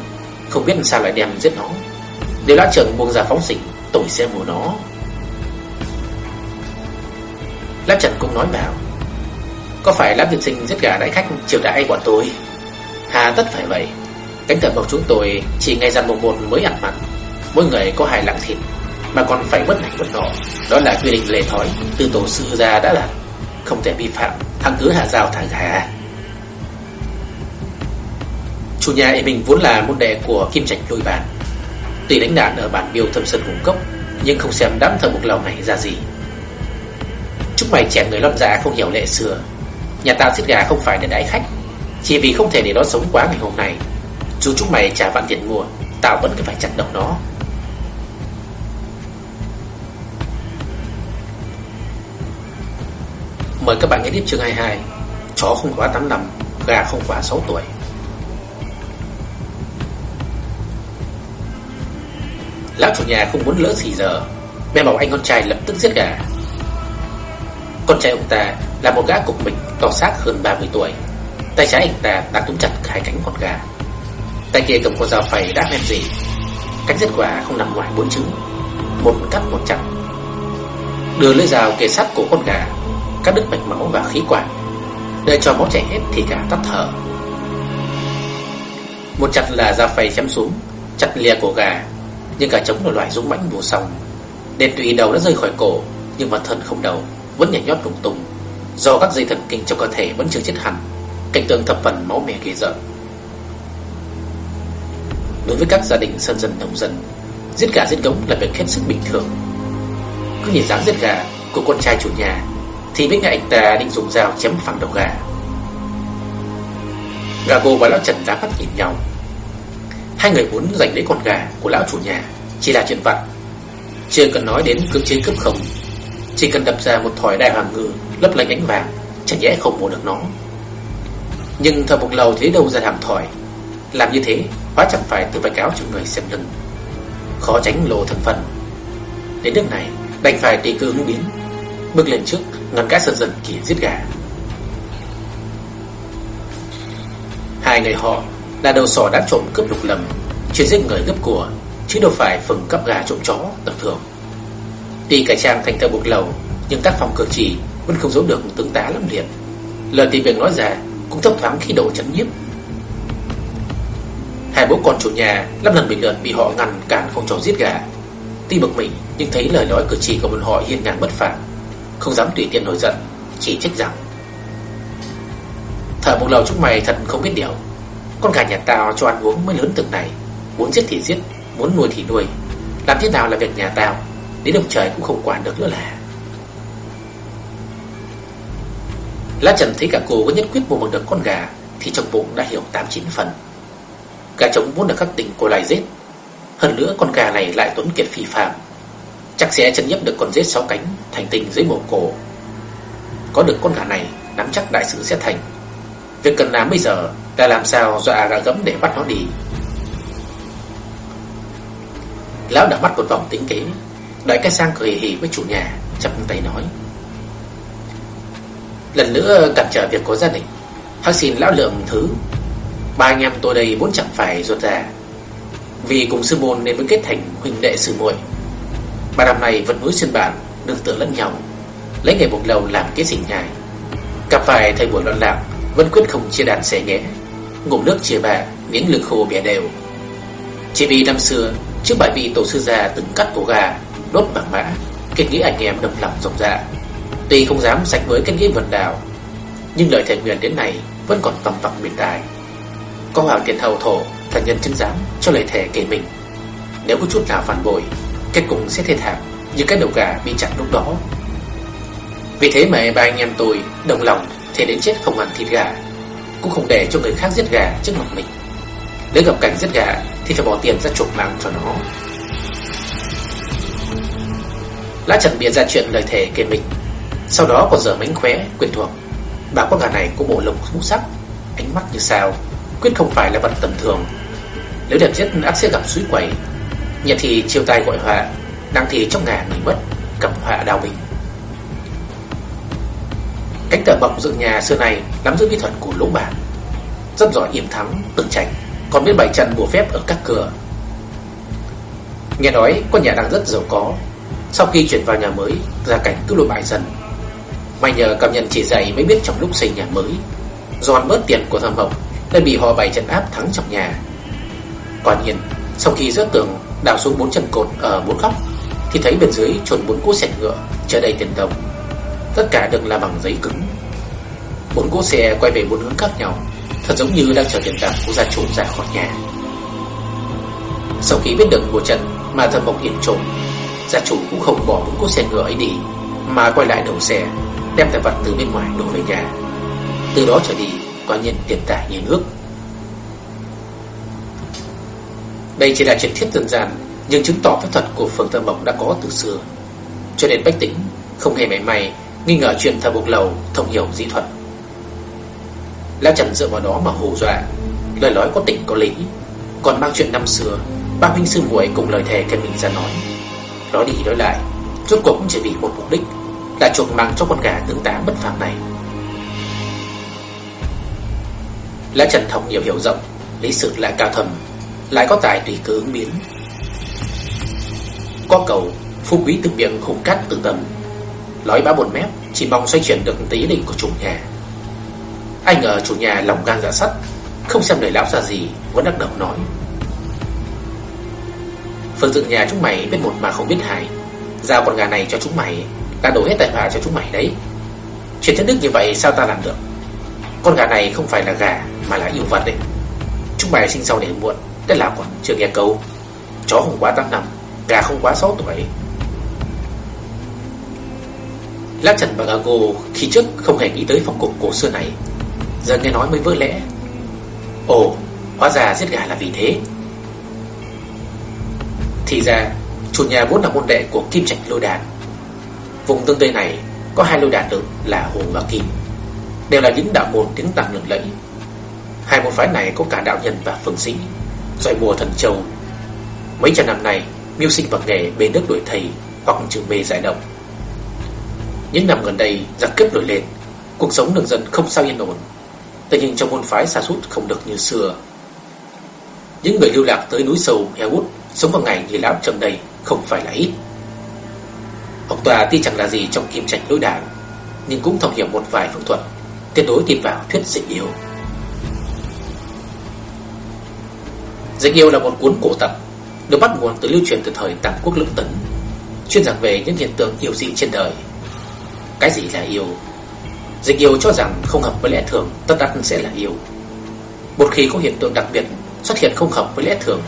A: Không biết sao lại đem giết nó. Nếu lão trưởng buông ra phóng xỉnh Tôi sẽ mua nó. Lão Trần cũng nói vào. Có phải lão Tiên Sinh giết gà đại khách chiều đãi bọn tôi? Hà tất phải vậy. Cánh thợ mộc chúng tôi chỉ ngày dặn một một mới ăn mặn Mỗi người có hai lạng thịt, Mà còn phải mất này mất nọ. Đó là quy định lệ thói, Từ tổ sư ra đã là Không thể vi phạm. Thằng cứ hạ rào thả gà. Chủ nhà ấy mình vốn là môn đệ của Kim Trạch lôi bàn. Tuy đánh đạn ở bản biêu thâm sơn hùng cốc, Nhưng không xem đám thợ mộc lầu này ra gì. Chúng mày trẻ người lót già không hiểu lệ xưa. Nhà tao giết gà không phải để đãi khách, Chỉ vì không thể để nó sống quá ngày hôm nay. Dù chúng mày trả vạn tiền mua, Tao vẫn phải chặt đầu nó. Mời các bạn nghe tiếp chương 22 Chó không quá 8 năm, Gà không quá 6 tuổi. Lão chủ nhà không muốn lỡ gì giờ, Mẹ bảo anh con trai lập tức giết gà. Con trai ông ta là một gã cục mình to xác hơn 30 tuổi. Tay trái anh ta đang túm chặt hai cánh con gà. Tay kia cầm con dao phay đã men gì Cách giết quả không nằm ngoài bốn chữ. Một cắt một chặt. Đưa lưỡi dao kề sát cổ con gà, Cắt đứt mạch máu và khí quản Đợi cho máu chảy hết thì gà tắt thở. Một chặt là dao phay chém xuống, Chặt lìa cổ gà, Nhưng gà trống là loại dũng mãnh vô song. Đèn tùy đầu đã rơi khỏi cổ, Nhưng mà thân không đầu, Vẫn nhảy nhót lung tung. Do các dây thần kinh trong cơ thể vẫn chưa chết hẳn, Cảnh tượng thập phần máu mẻ ghê rợn. Đối với các gia đình sân dân nông dân, Giết gà giết gống là việc hết sức bình thường. Cứ nhìn dáng giết gà của con trai chủ nhà, Thì biết ngay anh ta định dùng dao chém phẳng đầu gà. Gà cô và lão Trần đã mắt nhìn nhau. Hai người muốn giành lấy con gà của lão chủ nhà Chỉ là chuyện vặt. Chưa cần nói đến cưỡng chế cướp không, Chỉ cần đập ra một thỏi đại hoàng ngư Lấp lánh ánh vàng, Chẳng nhẽ không mua được nó. Nhưng thợ một lầu thế đâu ra làm thỏi. Làm như thế, Hóa chẳng phải tự vạch cáo cho người xem lưng. Khó tránh lộ thân phận. Đến nước này, đành phải tùy cơ ứng biến. Bước lên trước Ngắm cá sân dần kỳ giết gà. Hai người họ, là đầu sò đã trộm cướp lục lầm, Chuyên giết người gấp của, Chứ đâu phải phần cắp gà trộm chó, tầm thường. Tuy cải trang thành thợ buộc lầu, Nhưng tác phong cử chỉ Vẫn không giấu được tướng tá lắm liệt. Lời tìm việc nói ra Cũng thấp thoáng khí độ chấn nhiếp. Hai bố con chủ nhà năm lần bị lượt bị họ ngăn cản không cho giết gà. Tuy bực mình, Nhưng thấy lời nói cử chỉ của bọn họ hiên ngang bất phàm. Không dám tùy tiện nổi giận, Chỉ trách rằng, Thở một lầu chúc mày thật không biết điều. Con gà nhà tao cho ăn uống mới lớn từng này. Muốn giết thì giết, Muốn nuôi thì nuôi. Làm thế nào là việc nhà tao? Đến ông trời cũng không quản được nữa là. Lá Trần thấy cả cô có nhất quyết mua bằng được con gà, Thì trong bụng đã hiểu 8-9 phần. Gà trống vốn được khắc tình của lại giết Hơn nữa con gà này lại tuấn kiệt phi phạm Chắc sẽ chân nhấp được con giết sáu cánh, Thành tình dưới mồ cổ. Có được con gà này, Nắm chắc đại sự sẽ thành. Việc cần làm bây giờ là làm sao dọa gà gấm để bắt nó đi. Lão đã mắt một vòng tính kế. Đợi cái sang cười hì với chủ nhà chậm tay nói. Lần nữa cản trở việc của gia đình. Hắc xin lão lượng thứ. Ba anh em tôi đây vốn chẳng phải ruột già Vì cùng sư môn nên mới kết thành huynh đệ sư muội. Ba năm này vẫn núi xuyên bản Đương tựa lẫn nhau. Lấy ngày một lầu làm kết sinh nhài Cặp phải thầy buổi loạn lạc, Vẫn quyết không chia đàn xẻ nhẹ Ngụm nước chia bà Miếng lực khô bẻ đều. Chỉ vì năm xưa, Trước bài vị tổ sư già từng cắt cổ gà, Đốt bằng mã, Kết nghĩa anh em đâm lòng rộng dạ Tuy không dám sạch với kết nghĩa vần đào Nhưng lời thầy nguyện đến này Vẫn còn vòng vọng bên tai. Có hoàng tiền hầu thổ Là nhân chứng giám cho lời thề kể mình. Nếu có chút nào phản bội, Kết cục sẽ thê thảm Như cái đầu gà bị chặt lúc đó. Vì thế mà ba anh em tôi Đồng lòng thể đến chết không ăn thịt gà, Cũng không để cho người khác giết gà trước mặt mình. Nếu gặp cảnh giết gà Thì phải bỏ tiền ra chuộc mạng cho nó. Lá Trần bịa ra chuyện lời thề kể mình. Sau đó còn giờ mánh khóe quyền thuộc. Bà con gà này có bộ lồng ngũ sắc, Ánh mắt như sao. Quyết không phải là vật tầm thường. Nếu đẹp giết ác sẽ gặp suối quẩy Nhật thì chiều tay gọi họa Đang thì trong ngà nghỉ mất Cầm họa đào bình. Cánh cờ bọc dựng nhà xưa này Nắm giữ bí thuật của lỗ bản Rất giỏi yểm thắng, tự tránh, Còn biết bảy trận bùa phép ở các cửa. Nghe nói con nhà đang rất giàu có Sau khi chuyển vào nhà mới Gia cảnh cứ lùi bại dần. May nhờ cảm nhận chỉ dạy mới biết trong lúc xây nhà mới giòn bớt tiền của thầm hồng nên bị họ bày trận áp thắng trong nhà. Quả nhiên, Sau khi rớt tường đào xuống bốn chân cột ở bốn góc, Thì thấy bên dưới trồn bốn cỗ xe ngựa Chờ đầy tiền đồng. Tất cả được làm bằng giấy cứng. Bốn cỗ xe quay về bốn hướng khác nhau, Thật giống như đang chờ tiền tạm của gia chủ ra khỏi nhà. Sau khi biết được của trận mà thần mộc yên trộm, Gia chủ cũng không bỏ bốn cỗ xe ngựa ấy đi, Mà quay lại đầu xe, Đem tài vật từ bên ngoài đổ về nhà. Từ đó trở đi có nhân tiền tài như nước. Đây chỉ là truyền thuyết dân gian, Nhưng chứng tỏ phép thuật của phường Thơ mộng đã có từ xưa. Cho nên Bách tính Không hề mảy may nghi ngờ chuyện thờ bục lầu thông hiểu di thuật. Lão Trần dựa vào đó mà hù dọa, Lời nói có tỉnh có lý. Còn mang chuyện năm xưa, Ba huynh sư muội cùng lời thề kèm mình ra nói. Nói đi, nói lại, Rốt cuộc cũng chỉ vì một mục đích Là chuộc mang cho con gà tướng tá bất phàm này. Lã Trần thông nhiều hiểu rộng, Lý sự lại cao thầm, Lại có tài tùy cơ ứng biến Có cầu, Phú quý từ miệng hùng cắt từ tầm, Lói bá bồn mép, Chỉ mong xoay chuyển được tí định của chủ nhà. Ai ngờ chủ nhà lòng gan dạ sắt, Không xem lời lão ra gì, Vẫn đắc động nói. Phương dựng nhà chúng mày biết một mà không biết hai, Giao con gà này cho chúng mày Đã đổ hết tài họa cho chúng mày đấy. Chuyện thất đức như vậy sao ta làm được? Con gà này không phải là gà mà là yêu vật đấy. Chúng mày sinh sau để muộn Thế là còn chưa nghe câu. Chó không quá 8 năm Gà không quá 6 tuổi. Lát Trần và Gago khi trước không hề nghĩ tới phong tục cổ xưa này Giờ nghe nói mới vỡ lẽ. Ồ, hóa ra giết gà là vì thế. Thì ra, chủ nhà vốn là môn đệ của Kim Trạch Lôi Đàn. Vùng tương tây này có hai lôi đàn lớn là Hồ và Kim. Đều là những đạo môn tiếng tăm lừng lẫy. Hai môn phái này có cả đạo nhân và phương sĩ. Rồi mùa thần châu. Mấy trăm năm nay, Miêu sinh bằng nghề bê nước đuổi thầy Hoặc trừ mê giải động những năm gần đây, giặc cướp nổi lên. Cuộc sống đường dân không sao yên ổn. Tuy nhiên trong môn phái xa sút không được như xưa. Những người lưu lạc tới núi sâu, heo út Sống vào ngày như lão trần đây Không phải là ít. Học tòa tuy chẳng là gì trong kim trạch đối đảng, Nhưng cũng thông hiểu một vài phương thuật, Tuyệt đối tin vào thuyết dịch yếu Dịch yêu là một cuốn cổ tập, Được bắt nguồn từ lưu truyền từ thời Tam Quốc Lưỡng Tấn, Chuyên giảng về những hiện tượng yêu dị trên đời. Cái gì là yêu? Dịch yêu cho rằng không hợp với lẽ thường, Tất đắc sẽ là yêu. Một khi có hiện tượng đặc biệt xuất hiện không hợp với lẽ thường,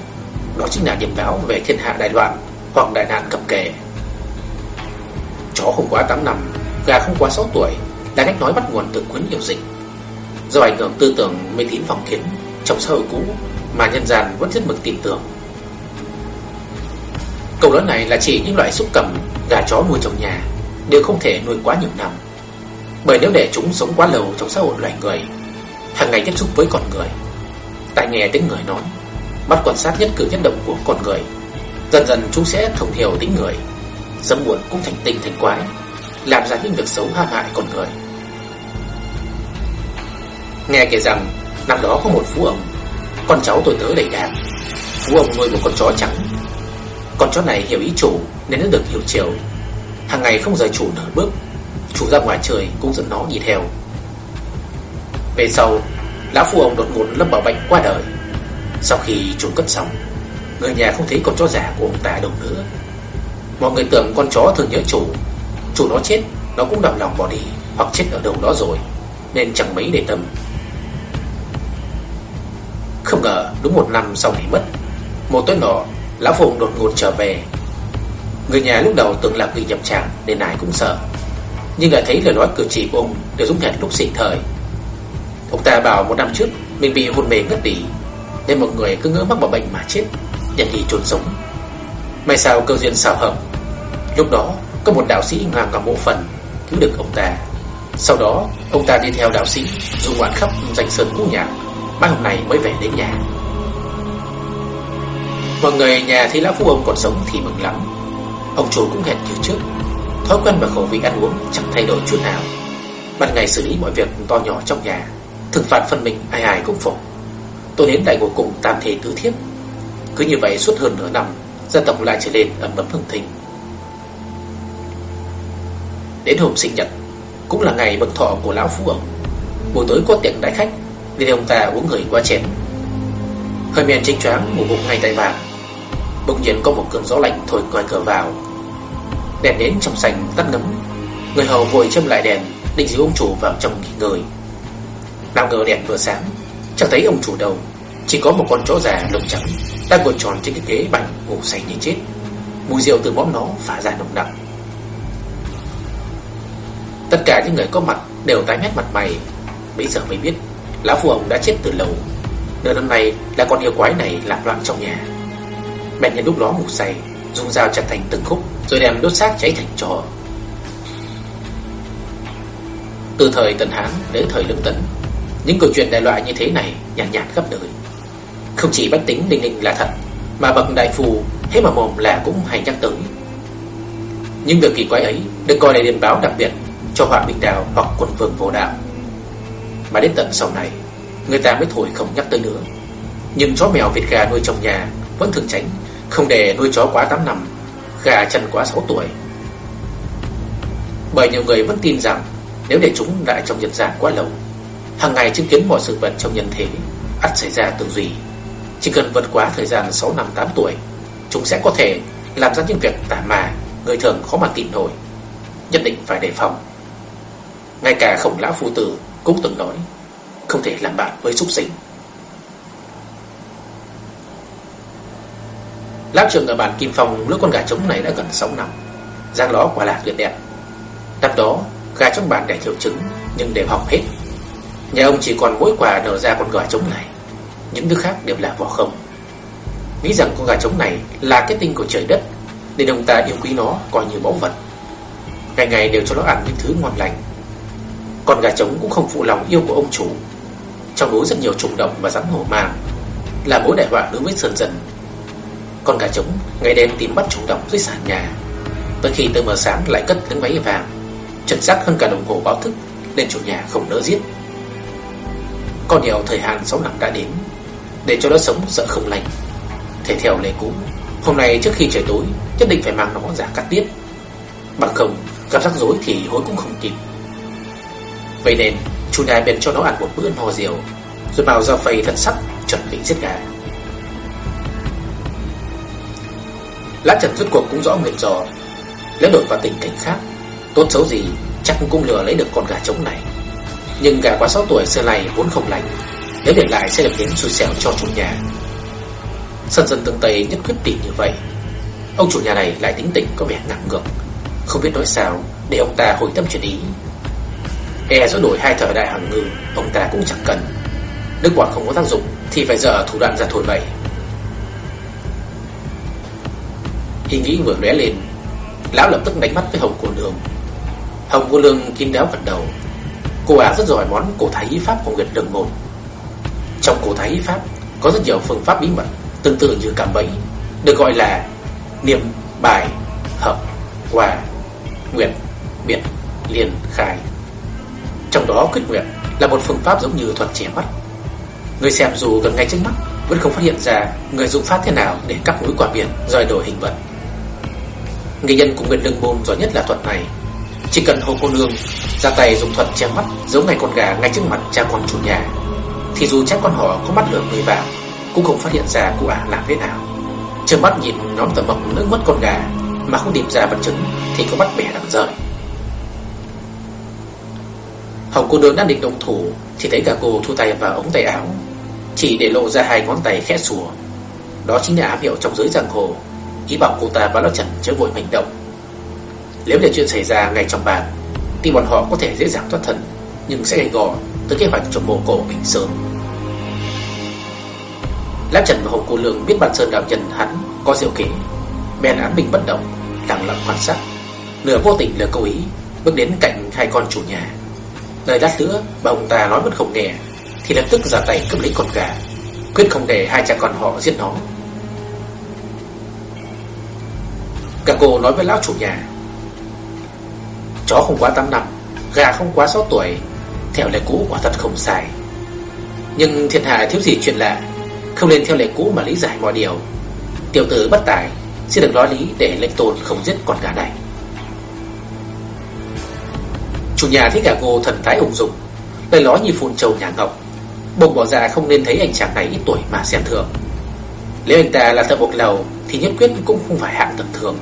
A: Đó chính là điểm báo về thiên hạ đại loạn Hoặc đại nạn cập kề Chó không quá 8 năm, Gà không quá 6 tuổi là cách nói bắt nguồn từ cuốn yêu dịch. Do ảnh hưởng tư tưởng mê tín phong kiến, trong xã hội cũ mà nhân gian vẫn rất mực tin tưởng. Câu nói này là chỉ những loại súc cầm, gà chó nuôi trong nhà đều không thể nuôi quá nhiều năm. Bởi nếu để chúng sống quá lâu trong xã hội loài người, hàng ngày tiếp xúc với con người, tại nghe tiếng người nói, bắt quan sát nhất cử nhất động của con người, dần dần chúng sẽ thông hiểu tính người, sớm muộn cũng thành tinh thành quái, làm ra những việc xấu hãm hại con người. Nghe kể rằng năm đó có một phú ông, con cháu tôi tớ đầy đàn. Phú ông nuôi một con chó trắng. Con chó này hiểu ý chủ nên nó được hiểu chiều. Hàng ngày không rời chủ nửa bước, chủ ra ngoài trời cũng dẫn nó đi theo. Về sau, lão phú ông đột ngột lâm bảo bệnh qua đời. Sau khi chủ cất xong, người nhà không thấy con chó giả của ông ta đâu nữa. Mọi người tưởng con chó thường nhớ chủ, chủ nó chết, nó cũng đau lòng bỏ đi hoặc chết ở đâu đó rồi, nên chẳng mấy để tâm. Không ngờ đúng một năm sau thì mất, Một tối nọ, Lão Phụng đột ngột trở về. Người nhà lúc đầu tưởng là người nhập tràng Nên ai cũng sợ, Nhưng lại thấy lời nói cử chỉ của ông Đều giống hệt lúc sinh thời. Ông ta bảo một năm trước Mình bị hôn mê ngất đi, Nên một người cứ ngỡ mắc bỏ bệnh mà chết Nhận đi trốn sống. May sao cơ duyên xào hợp. Lúc đó, có một đạo sĩ ngang cả bộ phần Cứu được ông ta. Sau đó, ông ta đi theo đạo sĩ Dù ngoạn khắp danh sơn ngũ nhạc. Mai hôm nay mới về đến nhà. Mọi người nhà thấy lão phu ông còn sống thì mừng lắm. Ông chủ cũng hẹn như trước. Thói quen và khẩu vị ăn uống chẳng thay đổi chút nào. Ban ngày xử lý mọi việc to nhỏ trong nhà Thực phạt phân mình ai ai cũng phục. Tôi đến đại ngộ cùng tam thể tứ thiếp. Cứ như vậy suốt hơn nửa năm, Gia tộc lại trở lên ấm ấm hương thịnh. Đến hôm sinh nhật, Cũng là ngày mừng thọ của lão phu ông. Buổi tối có tiệc đại khách nên ông ta uống người quá chén. Hơi men chênh choáng ngủ gục ngay tại bàn. Bỗng nhiên có một cơn gió lạnh thổi ngoài cửa vào. Đèn đến trong sành tắt ngấm. Người hầu vội châm lại đèn, Định giữ ông chủ vào trong nghỉ ngơi. Nào ngờ đèn vừa sáng Chẳng thấy ông chủ đâu Chỉ có một con chó già lông trắng Đang ngồi tròn trên cái ghế bành ngủ say như chết. Mùi rượu từ bóng nó phả ra nồng nặng Tất cả những người có mặt đều tái mét mặt mày. Bây giờ mới biết Lão phù ông đã chết từ lâu. Nửa năm nay là con yêu quái này làm loạn trong nhà. Mẹ nhân lúc đó ngủ say Dùng dao chặt thành từng khúc Rồi đem đốt xác cháy thành trò Từ thời Tần Hán đến thời Lương tấn, Những câu chuyện đại loại như thế này Nhàn nhạt, nhạt khắp đời Không chỉ bách tính đình đình là thật Mà bậc đại phù hết mà mồm là cũng hay nhắc tới. Nhưng việc kỳ quái ấy Được coi là điềm báo đặc biệt Cho họa bình đào hoặc quần vương vô đạo mà đến tận sau này, Người ta mới thôi không nhắc tới nữa. Nhưng chó mèo vịt gà nuôi trong nhà Vẫn thường tránh, Không để nuôi chó quá 8 năm, Gà chăn quá 6 tuổi. Bởi nhiều người vẫn tin rằng Nếu để chúng lại trong nhân gian quá lâu, hàng ngày chứng kiến mọi sự vật trong nhân thế ắt xảy ra từng gì Chỉ cần vượt quá thời gian 6 năm 8 tuổi, Chúng sẽ có thể làm ra những việc tả mà Người thường khó mà tin nổi. Nhất định phải đề phòng. Ngay cả khổng lão phu tử cũng từng nói, Không thể làm bạn với súc sinh. Lão trường ở bản Kim Phong Lứa con gà trống này đã gần 6 năm Giang ló quả là tuyệt đẹp. Năm đó, gà trong bản đẻ nhiều trứng, Nhưng đều hỏng hết. Nhà ông chỉ còn mỗi quả nở ra con gà trống này, Những thứ khác đều là vỏ không. Nghĩ rằng con gà trống này Là cái tinh của trời đất, Nên ông ta yêu quý nó coi như báu vật. Ngày ngày đều cho nó ăn những thứ ngon lành con gà trống cũng không phụ lòng yêu của ông chủ. Trong núi rất nhiều trùng động và rắn hổ mang, Là mối đại họa đối với Sơn Dân. Con gà trống ngày đêm tìm bắt trùng động dưới sàn nhà. Tới khi tới mờ sáng lại cất tiếng váy vàng, Chuẩn xác hơn cả đồng hồ báo thức, Nên chủ nhà không nỡ giết. Con nhiều thời hạn 6 năm đã đến, Để cho nó sống sợ không lành. Thể theo lệ cũ, Hôm nay trước khi trời tối, Nhất định phải mang nó ra cắt tiết. Bằng không, gặp rắc rối thì hối cũng không kịp. Vậy nên chủ nhà bèn cho nó ăn một bữa no diều Rồi bảo dao phay thật sắc Chuẩn bị giết gà. Lá Trần rốt cuộc cũng rõ nguyện trò Nếu đổi vào tình cảnh khác, Tốt xấu gì chắc cũng lừa lấy được con gà trống này. Nhưng gà quá 6 tuổi xưa này vốn không lành, Nếu để lại sẽ được đến xui xẻo cho chủ nhà. Sân dân tương Tây nhất quyết tìm như vậy. Ông chủ nhà này lại tính tình có vẻ nặng ngược, Không biết nói sao Để ông ta hồi tâm chuyển ý. E giữa đổi hai thời đại hàng ngư Ông ta cũng chẳng cần. Nước bọt không có tác dụng Thì phải dở thủ đoạn ra thổi vậy Ý nghĩ vừa lóe lên Lão lập tức đánh mắt với Hồng Cô Nương. Hồng Cô Nương kín đáo gật đầu. Cô ả rất giỏi món cổ thái y pháp của Nguyệt Đường Môn. Trong cổ thái y pháp Có rất nhiều phương pháp bí mật Tương tự như cảm bẫy Được gọi là niệm, bài, hợp, quả, nguyệt, biệt, liên, khai. Trong đó quyết nguyện là một phương pháp giống như thuật trẻ mắt. Người xem dù gần ngay trước mắt, Vẫn không phát hiện ra người dùng pháp thế nào Để cắt núi quả biển, rời đổi hình vật. Người nhân của Nguyệt Lương Môn giỏi nhất là thuật này. Chỉ cần hồ cô nương ra tay dùng thuật che mắt Giấu ngay con gà ngay trước mặt cha con chủ nhà, Thì dù chắc con họ có mắt lửa người vào Cũng không phát hiện ra cụ ả làm thế nào. Trơ mắt nhìn nhóm tờ mộc nước mất con gà Mà không tìm ra vật chứng Thì có bắt bẻ đằng rời. Hồng cô nương đang định động thủ, Thì thấy cả cô thu tay vào ống tay áo, Chỉ để lộ ra hai ngón tay khẽ sủa. Đó chính là ám hiệu trong giới giang hồ, Ý bảo cô ta và lão Trần chớ vội hành động. Nếu để chuyện xảy ra ngay trong bàn, Thì bọn họ có thể dễ dàng thoát thân, Nhưng sẽ gây gò tới kế hoạch cho mộ cổ Bình Sơn Lão Trần và Hồng Cô Lương biết bản sơn đạo nhân hắn có diệu kỷ Bèn án bình bất động, Lặng lặng quan sát. Nửa vô tình lừa cố ý, Bước đến cạnh hai con chủ nhà. Lời lát nữa bà ông ta nói vẫn không nghe, Thì lập tức ra tay cướp lấy con gà, Quyết không để hai cha con họ giết nó. Cả cô nói với lão chủ nhà, Chó không quá 8 năm, Gà không quá 6 tuổi, Theo lệ cũ quả thật không sai. Nhưng thiên hạ thiếu gì chuyện lạ, Không nên theo lệ cũ mà lý giải mọi điều. Tiểu tử bất tài, Xin đừng nói lý để lệnh tôn không giết con gà này. Chủ nhà thấy cả cô thần thái ung dung, Lời nói như phun trầu nhà ngọc. Bụng bỏ ra không nên thấy anh chàng này ít tuổi mà xem thường. Nếu anh ta là thợ bộc lầu, Thì nhất quyết cũng không phải hạng tầm thường.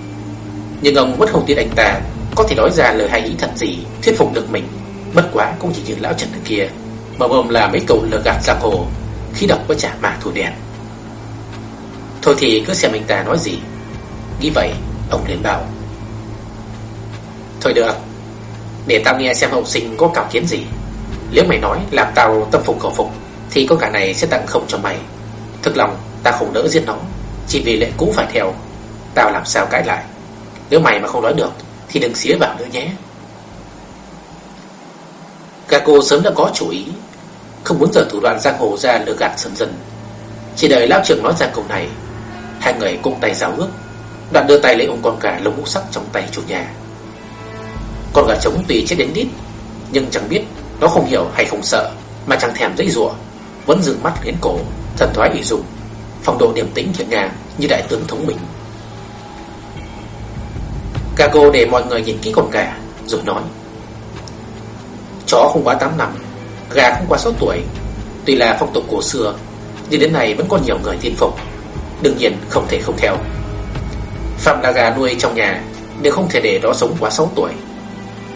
A: Nhưng ông vẫn không tin anh ta Có thể nói ra lời hay ý thật gì, Thuyết phục được mình. Bất quá cũng chỉ như lão Trần kia, Mà mồm là mấy câu lừa gạt giang hồ, Khi đọc có trả mà thủ đèn Thôi thì cứ xem anh ta nói gì. Nghĩ vậy, Ông liền bảo. Thôi được. Để tao nghe xem hậu sinh có cảm kiến gì. Nếu mày nói làm tao tâm phục khẩu phục, Thì con cả này sẽ tặng không cho mày. Thực lòng, tao không đỡ giết nó, Chỉ vì lệ cũ phải theo. Tao làm sao cãi lại? Nếu mày mà không nói được, Thì đừng xía vào nữa nhé. Cả cô sớm đã có chủ ý. Không muốn giờ thủ đoạn giang hồ ra lừa gạt dần dần. Chỉ đợi lão trưởng nói ra câu này, Hai người cùng tay giáo ước. Đoạn đưa tay lấy ôm con gà lông mũ sắc trong tay chủ nhà. Con gà trống tùy chết đến đít, Nhưng chẳng biết Nó không hiểu hay không sợ, Mà chẳng thèm dây rủa, Vẫn dừng mắt đến cổ, Thần thoái ủy dụng, Phong độ điềm tĩnh thiện ngà Như đại tướng thống mình. Cả cô để mọi người nhìn kỹ con gà, Rồi nói, Chó không quá 8 năm, Gà không quá 6 tuổi, Tuy là phong tục cổ xưa, Nhưng đến nay vẫn có nhiều người tin phục, Đương nhiên không thể không theo. Phạm là gà nuôi trong nhà, Đều không thể để nó sống quá 6 tuổi.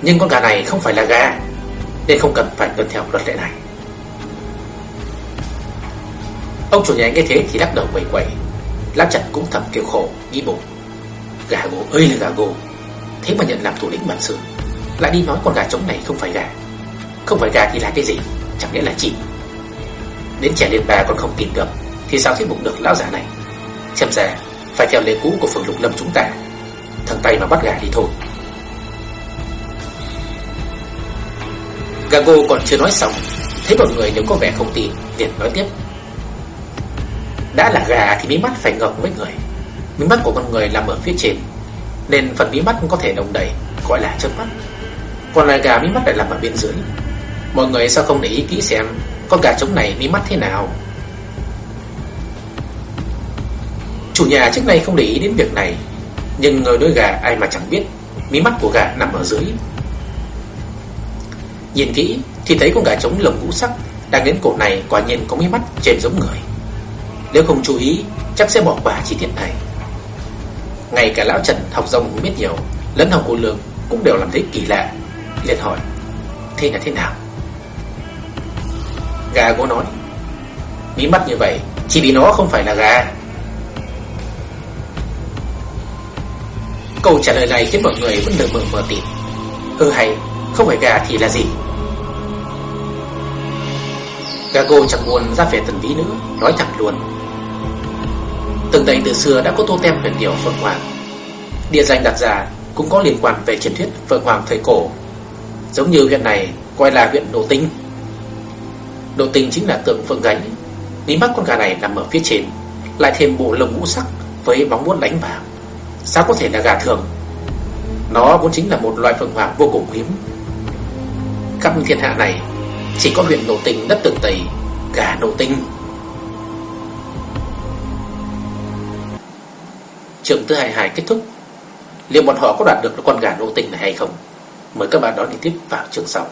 A: Nhưng con gà này không phải là gà, Nên không cần phải tuân theo luật lệ này. Ông chủ nhà nghe thế thì lắc đầu quẩy quẩy Lát chặt cũng thầm kêu khổ, Nghĩ bụng. Gà gồ ơi là gà gồ Thế mà nhận làm thủ lĩnh bản sự, Lại đi nói con gà trống này không phải gà. Không phải gà thì là cái gì? Chẳng lẽ là chim Đến trẻ lên bà còn không tìm được, Thì sao thuyết phục được lão giả này? Xem ra, phải theo lễ cũ của phường lục lâm chúng ta. Thằng tay mà bắt gà đi thôi. Gago còn chưa nói xong, Thấy mọi người đều có vẻ không tin, liền nói tiếp. Đã là gà thì mí mắt phải ngập với người. Mí mắt của con người nằm ở phía trên, Nên phần mí mắt cũng có thể đồng đầy Gọi là chớp mắt. Còn là gà mí mắt lại nằm ở bên dưới. Mọi người sao không để ý kỹ xem, Con gà trống này mí mắt thế nào? Chủ nhà trước nay không để ý đến việc này, Nhưng người nuôi gà ai mà chẳng biết, Mí mắt của gà nằm ở dưới. Nhìn kỹ, thì thấy con gà trống lồng ngũ sắc Đang đến cổ này quả nhiên có mí mắt trên giống người. Nếu không chú ý, Chắc sẽ bỏ qua chi tiết này. Ngay cả lão Trần học rồng cũng biết nhiều, Lẫn học cô lương cũng đều làm thấy kỳ lạ. Liền hỏi, Thế là thế nào? Gà cô nói, Mí mắt như vậy, Chỉ vì nó không phải là gà. Câu trả lời này khiến mọi người vẫn lờ mờ mờ tìm Ừ hay, Không phải gà thì là gì? Gago chẳng buồn ra vẻ tần bí nữa, Nói thẳng luôn. Từng đây từ xưa đã có tô tem huyền điệu Phượng Hoàng. Địa danh đặt ra cũng có liên quan về truyền thuyết Phượng Hoàng thời cổ, Giống như huyện này gọi là huyện Nộ Tinh. Nộ Tinh chính là tượng phượng gánh lý mắt con gà này nằm ở phía trên, Lại thêm bộ lông ngũ sắc Với bóng muốn đánh vào Sao có thể là gà thường? Nó vốn chính là một loại phượng hoàng vô cùng hiếm. Khắp thiên hạ này chỉ có huyện Nộ Tinh, đất tường Tây Gà Nộ Tinh. Trường thứ 22 kết thúc. Liệu bọn họ có đạt được con gà nô tinh này hay không? Mời các bạn đón đi tiếp vào chương sau.